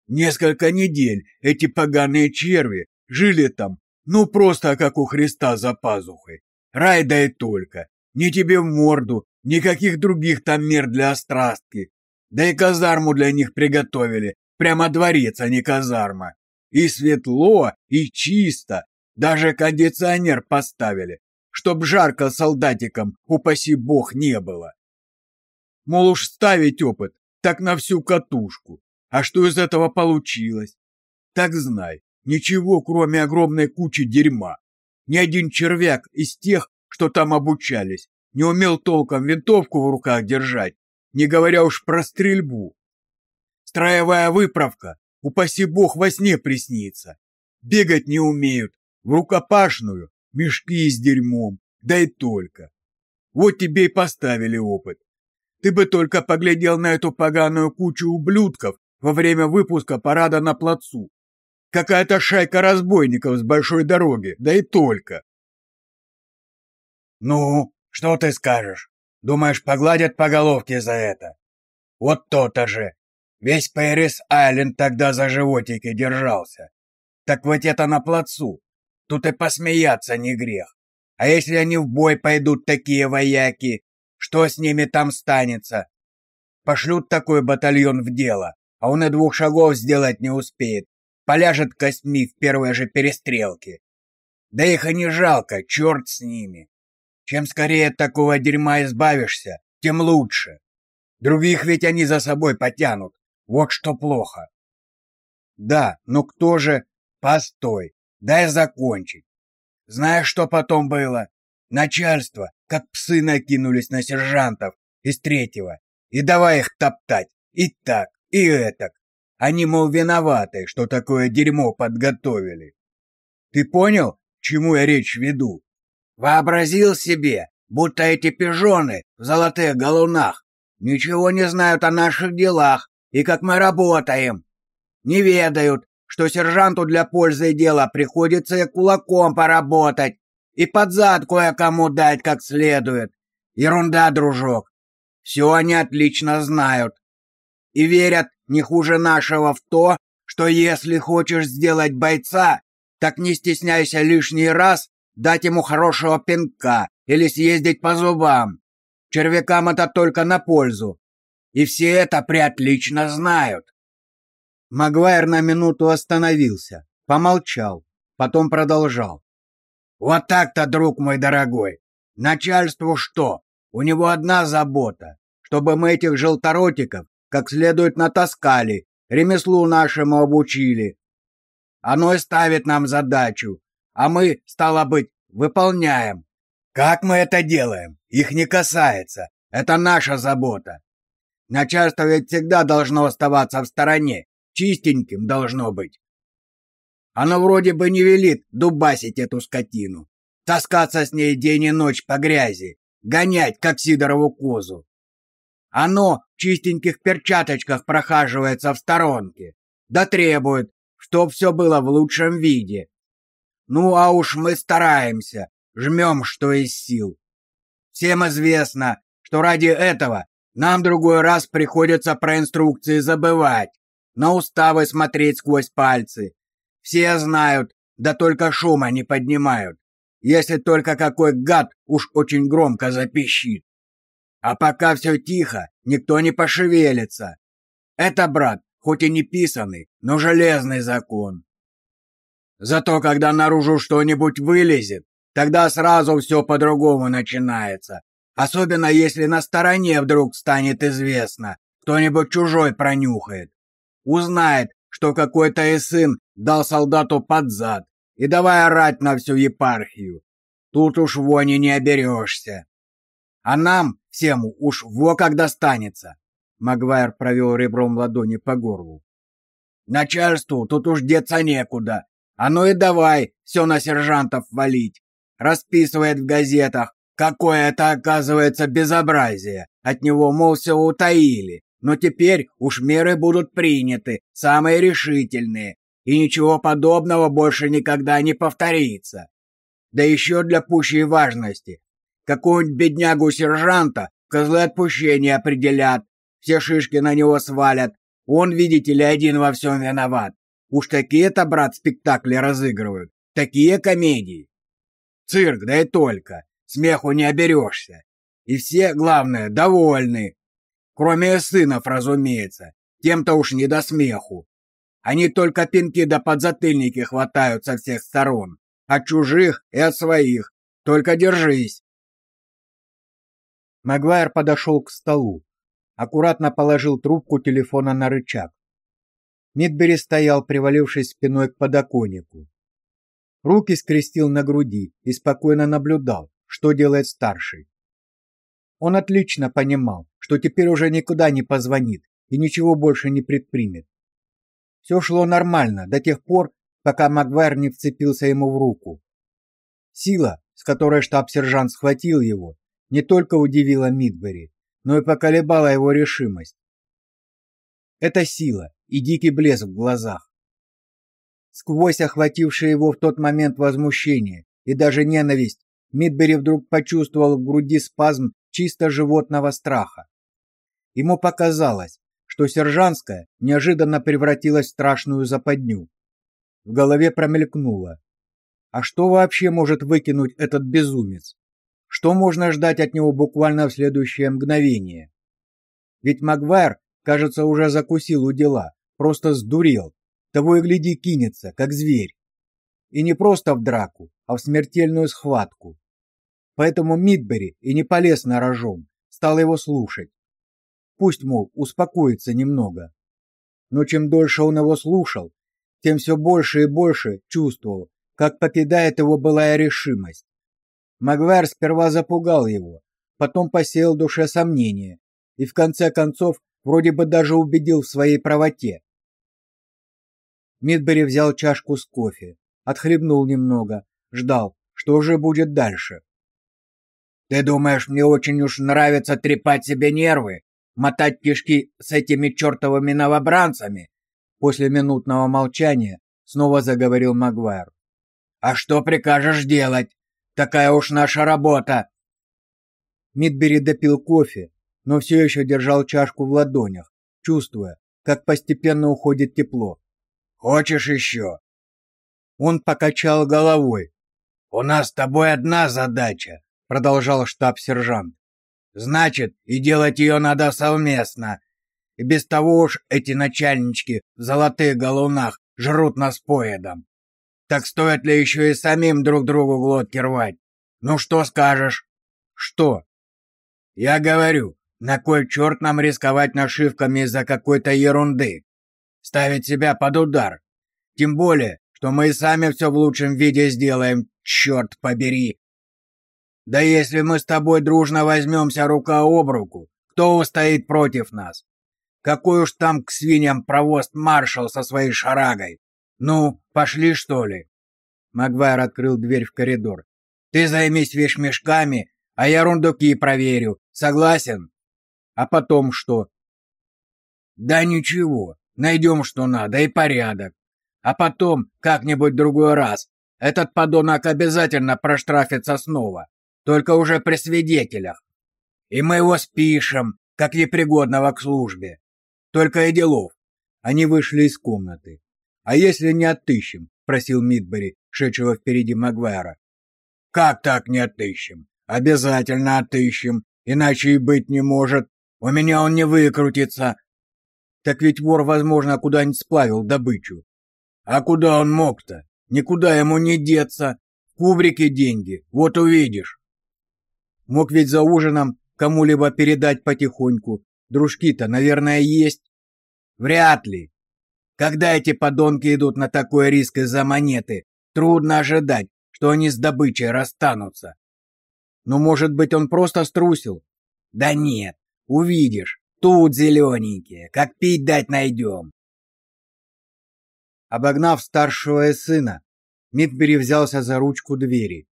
Несколько недель эти поганые черви жили там, ну просто как у Христа за пазухой. Рай да только. Ни тебе в морду, никаких других там мер для острастки. Да и казарму для них приготовили. Прямо дворец, а не казарма. И светло, и чисто. Даже кондиционер поставили, чтоб жарко солдатикам, упаси бог, не было. Мол, уж ставить опыт, так на всю катушку. А что из этого получилось? Так знай, ничего, кроме огромной кучи дерьма. Ни один червяк из тех, что там обучались, не умел толком винтовку в руках держать, не говоря уж про стрельбу. Строевая выправка, упаси бог, во сне приснится. Бегать не умеют, в рукопашную, мешки с дерьмом, да и только. Вот тебе и поставили опыт. Ты бы только поглядел на эту поганую кучу ублюдков во время выпуска парада на плацу. Какая-то шайка разбойников с большой дороги, да и только. Ну, что ты скажешь? Думаешь, погладят по головке за это? Вот то-то же. Весь Пэрис Айленд тогда за животики держался. Так вот это на плацу. Тут и посмеяться не грех. А если они в бой пойдут, такие вояки, что с ними там станется? Пошлют такой батальон в дело, а он и двух шагов сделать не успеет. Поляжет костьми в первой же перестрелке. Да их и не жалко, черт с ними. Чем скорее от такого дерьма избавишься, тем лучше. Других ведь они за собой потянут. Вот что плохо. Да, но кто же... Постой, дай закончить. Знаешь, что потом было? Начальство, как псы накинулись на сержантов из третьего, и давай их топтать, и так, и этак. Они, мол, виноваты, что такое дерьмо подготовили. Ты понял, чему я речь веду? Вообразил себе, будто эти пижоны в золотых галунах ничего не знают о наших делах и как мы работаем. Не ведают, что сержанту для пользы дела приходится и кулаком поработать, и под зад кое-кому дать как следует. Ерунда, дружок. Все они отлично знают. И верят не хуже нашего в то, что если хочешь сделать бойца, так не стесняйся лишний раз дать ему хорошего пинка или съездить по зубам. Червякам это только на пользу. И все это преотлично знают. Магуайр на минуту остановился, помолчал, потом продолжал. Вот так-то, друг мой дорогой. Начальству что? У него одна забота, чтобы мы этих желторотиков как следует натаскали, ремеслу нашему обучили. Оно и ставит нам задачу, а мы, стало быть, выполняем. Как мы это делаем? Их не касается. Это наша забота. Начальство ведь всегда должно оставаться в стороне, чистеньким должно быть. Оно вроде бы не велит дубасить эту скотину, таскаться с ней день и ночь по грязи, гонять, как Сидорову козу. Оно чистеньких перчаточках прохаживается в сторонке, да требует, чтоб все было в лучшем виде. Ну, а уж мы стараемся, жмем, что из сил. Всем известно, что ради этого нам другой раз приходится про инструкции забывать, на уставы смотреть сквозь пальцы. Все знают, да только шума не поднимают. если только какой гад уж очень громко запищит. А пока все тихо, никто не пошевелится. Это, брат, хоть и не писанный, но железный закон. Зато когда наружу что-нибудь вылезет, тогда сразу все по-другому начинается. Особенно если на стороне вдруг станет известно, кто-нибудь чужой пронюхает. Узнает, что какой-то и сын дал солдату под зад, и давай орать на всю епархию. Тут уж вони не оберешься. А нам, всем уж во как достанется. Магуайр провел ребром ладони по горлу. Начальству тут уж деться некуда. А ну и давай все на сержантов валить. Расписывает в газетах, какое это оказывается безобразие. От него, мол, все утаили. Но теперь уж меры будут приняты, самые решительные, и ничего подобного больше никогда не повторится. Да еще для пущей важности. Какого-нибудь беднягу-сержанта козлы отпущения определят, все шишки на него свалят. Он, видите ли, один во всем виноват. Уж такие-то, брат, спектакли разыгрывают, такие комедии. Цирк, да и только. Смеху не оберешься. И все, главное, довольны. Кроме сынов, разумеется. Тем-то уж не до смеху. Они только пинки да подзатыльники хватают со всех сторон. От чужих и от своих. Только держись. Магуайр подошел к столу, аккуратно положил трубку телефона на рычаг. Мидбери стоял, привалившись спиной к подоконнику. Руки скрестил на груди и спокойно наблюдал, что делает старший. Он отлично понимал, что теперь уже никуда не позвонит и ничего больше не предпримет. Все шло нормально до тех пор, пока Магвайр не вцепился ему в руку. Сила, с которой штаб-сержант схватил его, не только удивила Мидбери, но и поколебала его решимость. Это сила и дикий блеск в глазах. Сквозь охватившее его в тот момент возмущение и даже ненависть, Мидбери вдруг почувствовал в груди спазм чисто животного страха. Ему показалось, что сержантская неожиданно превратилась в страшную западню. В голове промелькнуло: а что вообще может выкинуть этот безумец? Что можно ждать от него буквально в следующее мгновение? Ведь Магвайр, кажется, уже закусил у дела, просто сдурел. Того и гляди кинется, как зверь. И не просто в драку, а в смертельную схватку. Поэтому Мидбери и не полез на рожон, стал его слушать. Пусть, мол, успокоится немного. Но чем дольше он его слушал, тем все больше и больше чувствовал, как покидает его былая решимость. Магвар сперва запугал его, потом посеял в душе сомнения и в конце концов вроде бы даже убедил в своей правоте. Мидбери взял чашку с кофе, отхлебнул немного, ждал, что же будет дальше. Ты думаешь, мне очень уж нравится трепать себе нервы, мотать кишки с этими чертовыми новобранцами? После минутного молчания снова заговорил Магвайр. А что прикажешь делать? Такая уж наша работа. Мидбери допил кофе, но все еще держал чашку в ладонях, чувствуя, как постепенно уходит тепло. Хочешь еще?» Он покачал головой. У нас с тобой одна задача, продолжал штаб-сержант. Значит, и делать ее надо совместно. И без того уж эти начальнички в золотых галунах жрут нас поедом. Так стоит ли еще и самим друг другу глотки рвать? Ну что скажешь? Что? Я говорю, на кой черт нам рисковать нашивками из-за какой-то ерунды? Ставить себя под удар. Тем более, что мы и сами все в лучшем виде сделаем, черт побери. Да если мы с тобой дружно возьмемся рука об руку, кто устоит против нас? Какой уж там к свиньям провост маршал со своей шарагой? Ну, пошли что ли? Магвайр открыл дверь в коридор. Ты займись вещмешками, а я рундуки проверю. Согласен? А потом что? Да ничего, найдем что надо и порядок. А потом, как-нибудь другой раз, этот подонок обязательно проштрафится снова, только уже при свидетелях. И мы его спишем, как непригодного к службе. Только и делов. Они вышли из комнаты. А если не отыщем, просил Мидбери, шедшего впереди Магвайра. Как так не отыщем? Обязательно отыщем, иначе и быть не может. У меня он не выкрутится. Так ведь вор, возможно, куда-нибудь сплавил добычу. А куда он мог-то? Никуда ему не деться. В кубрике деньги, вот увидишь. Мог ведь за ужином кому-либо передать потихоньку. Дружки-то, наверное, есть. Вряд ли. Когда эти подонки идут на такой риск из-за монеты, трудно ожидать, что они с добычей расстанутся. Но, может быть, он просто струсил? Да нет, увидишь. Тут зелененькие, как пить дать найдем. Обогнав старшего сына, Мидбери взялся за ручку двери.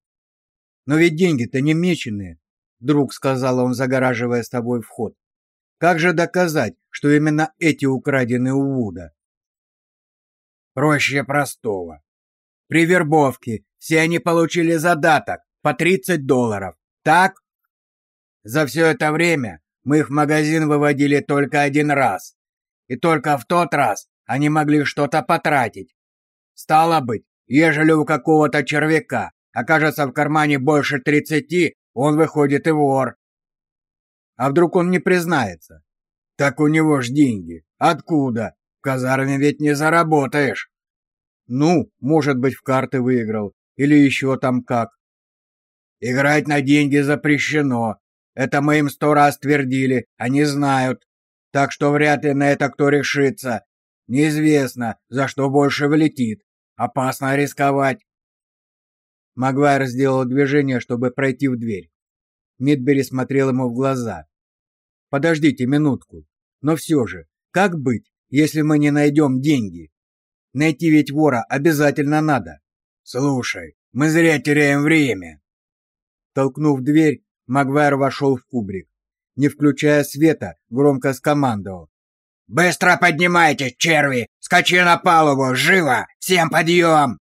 Но ведь деньги-то не меченые, друг сказал он, загораживая с тобой вход. Как же доказать, что именно эти украдены у Вуда? Проще простого. При вербовке все они получили задаток по 30 долларов. Так? За все это время мы их в магазин выводили только один раз. И только в тот раз они могли что-то потратить. Стало быть, ежели у какого-то червяка окажется в кармане больше тридцати, он выходит и вор. А вдруг он не признается? Так у него ж деньги. Откуда? В казарме ведь не заработаешь. Ну, может быть, в карты выиграл. Или еще там как. Играть на деньги запрещено. Это мы им сто раз твердили, они знают. Так что вряд ли на это кто решится. Неизвестно, за что больше влетит. Опасно рисковать. Магуайр сделал движение, чтобы пройти в дверь. Мидбери смотрел ему в глаза. Подождите минутку. Но все же, как быть, если мы не найдем деньги? Найти ведь вора обязательно надо. Слушай, мы зря теряем время. Толкнув дверь, Магуайр вошел в кубрик. Не включая света, громко скомандовал: «Быстро поднимайтесь, черви! Скачи на палубу! Живо! Всем подъем!»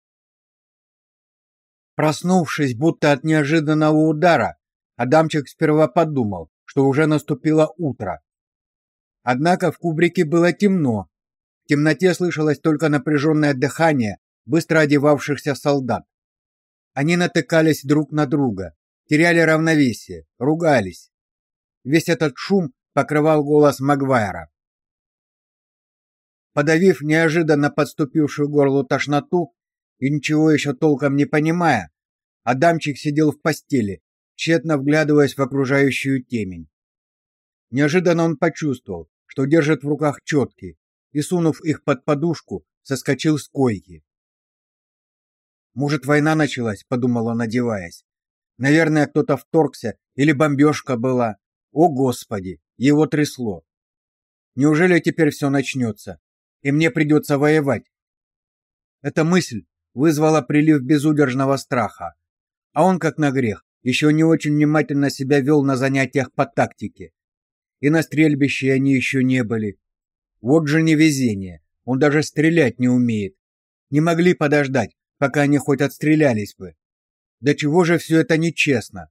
Проснувшись будто от неожиданного удара, Адамчик сперва подумал, что уже наступило утро. Однако в кубрике было темно. В темноте слышалось только напряженное дыхание быстро одевавшихся солдат. Они натыкались друг на друга, теряли равновесие, ругались. Весь этот шум покрывал голос Магвайра. Подавив неожиданно подступившую горлу тошноту и ничего еще толком не понимая, Адамчик сидел в постели, тщетно вглядываясь в окружающую темень. Неожиданно он почувствовал, что держит в руках четки, и, сунув их под подушку, соскочил с койки. «Может, война началась?» — подумал он, одеваясь. «Наверное, кто-то вторгся или бомбежка была. О, Господи!» Его трясло. «Неужели теперь все начнется? и мне придется воевать. Эта мысль вызвала прилив безудержного страха. А он, как на грех, еще не очень внимательно себя вел на занятиях по тактике. И на стрельбище они еще не были. Вот же невезение, он даже стрелять не умеет. Не могли подождать, пока они хоть отстрелялись бы. Да чего же все это нечестно?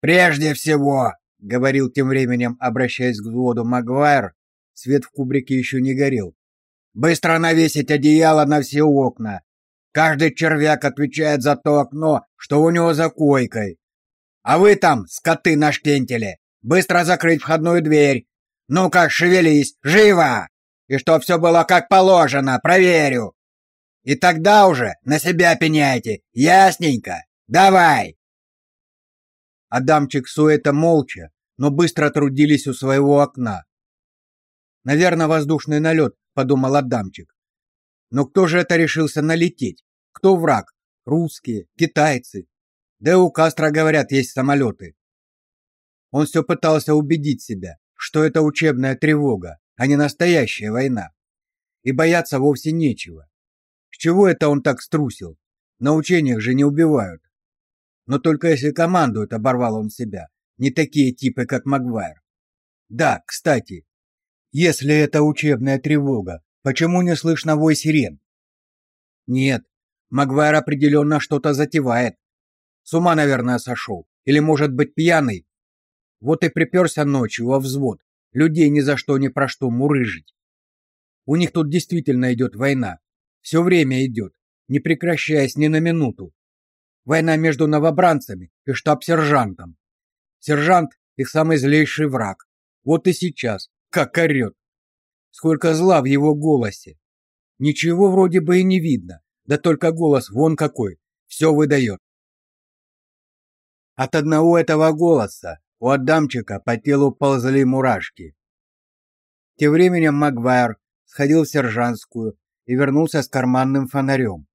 «Прежде всего», — говорил тем временем, обращаясь к взводу Магуайр, Свет в кубрике еще не горел. Быстро навесить одеяло на все окна. Каждый червяк отвечает за то окно, что у него за койкой. А вы там, скоты на штентеле, быстро закрыть входную дверь. Ну-ка, шевелись, живо! И что все было как положено, проверю. И тогда уже на себя пеняйте, ясненько. Давай. Адамчик Суэта молча, но быстро трудились у своего окна. Наверное, воздушный налет, подумал Адамчик. Но кто же это решился налететь? Кто враг? Русские, китайцы. Да и у Кастро, говорят, есть самолеты. Он все пытался убедить себя, что это учебная тревога, а не настоящая война. И бояться вовсе нечего. С чего это он так струсил? На учениях же не убивают. Но только если командуют, оборвал он себя. Не такие типы, как Магвайр. Да, кстати, если это учебная тревога, почему не слышно вой сирен? Нет, Магвайр определенно что-то затевает. С ума, наверное, сошел. Или, может быть, пьяный. Вот и приперся ночью во взвод. Людей ни за что ни про что мурыжить. У них тут действительно идет война. Все время идет, не прекращаясь ни на минуту. Война между новобранцами и штаб-сержантом. Сержант — их самый злейший враг. Вот и сейчас, как орет. Сколько зла в его голосе. Ничего вроде бы и не видно, да только голос вон какой, все выдает. От одного этого голоса у Адамчика по телу ползли мурашки. Тем временем Магвайр сходил в сержантскую и вернулся с карманным фонарем.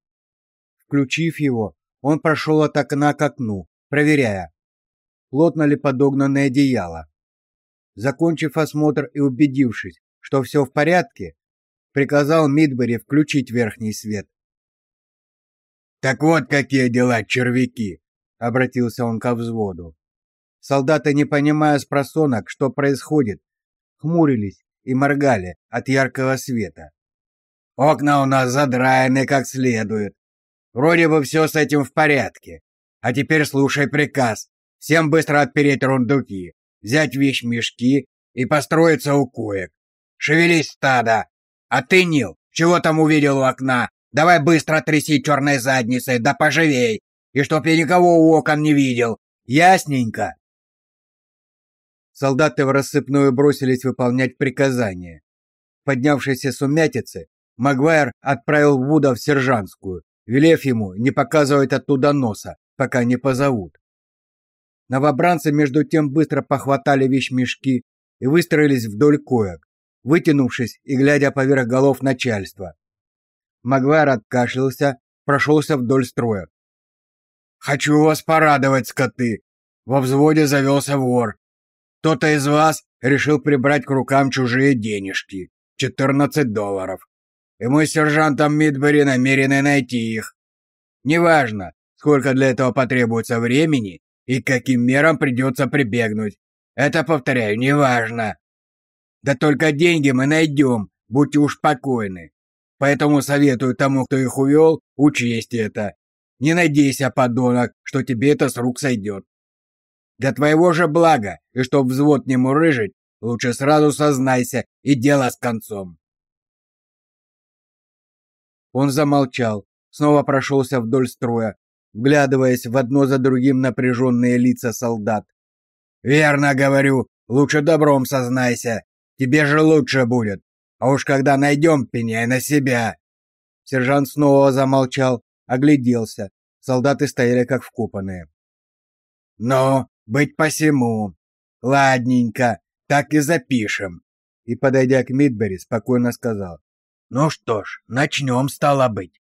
Включив его, он прошел от окна к окну, проверяя, плотно ли подогнанное одеяло. Закончив осмотр и убедившись, что все в порядке, приказал Мидбери включить верхний свет. Так вот какие дела, червяки, обратился он ко взводу. Солдаты, не понимая с просонок, что происходит, хмурились и моргали от яркого света. Окна у нас задраены как следует. Вроде бы все с этим в порядке. А теперь слушай приказ. Всем быстро отпереть рундуки, взять вещмешки и построиться у коек. Шевелись, стадо! А ты, Нил, чего там увидел у окна? Давай быстро тряси черной задницей, да поживей, и чтоб я никого у окон не видел. Ясненько. Солдаты в рассыпную бросились выполнять приказания. Поднявшийся сумятицы, Магуайр отправил Вуда в сержантскую, велев ему не показывать оттуда носа, пока не позовут. Новобранцы между тем быстро похватали вещмешки и выстроились вдоль коек, вытянувшись и глядя поверх голов начальства. Магуайр откашлялся, прошелся вдоль строя. «Хочу вас порадовать, скоты! Во взводе завелся вор. Кто-то из вас решил прибрать к рукам чужие денежки. 14 долларов. И мы с сержантом Мидбери намерены найти их. Неважно, сколько для этого потребуется времени и каким мерам придется прибегнуть. Это, повторяю, неважно. Да только деньги мы найдем, будьте уж покойны. Поэтому советую тому, кто их увел, учесть это. Не надейся, подонок, что тебе это с рук сойдет. Для твоего же блага, и чтоб взвод не мурыжить, лучше сразу сознайся и дело с концом. Он замолчал, снова прошелся вдоль строя, вглядываясь в одно за другим напряженные лица солдат. «Верно говорю, лучше добром сознайся, тебе же лучше будет. А уж когда найдем, пеняй на себя. Сержант снова замолчал, огляделся. Солдаты стояли как вкопанные. «Ну, быть посему. Ладненько, так и запишем». И, подойдя к Мидбери, спокойно сказал. «Ну что ж, начнем, стало быть.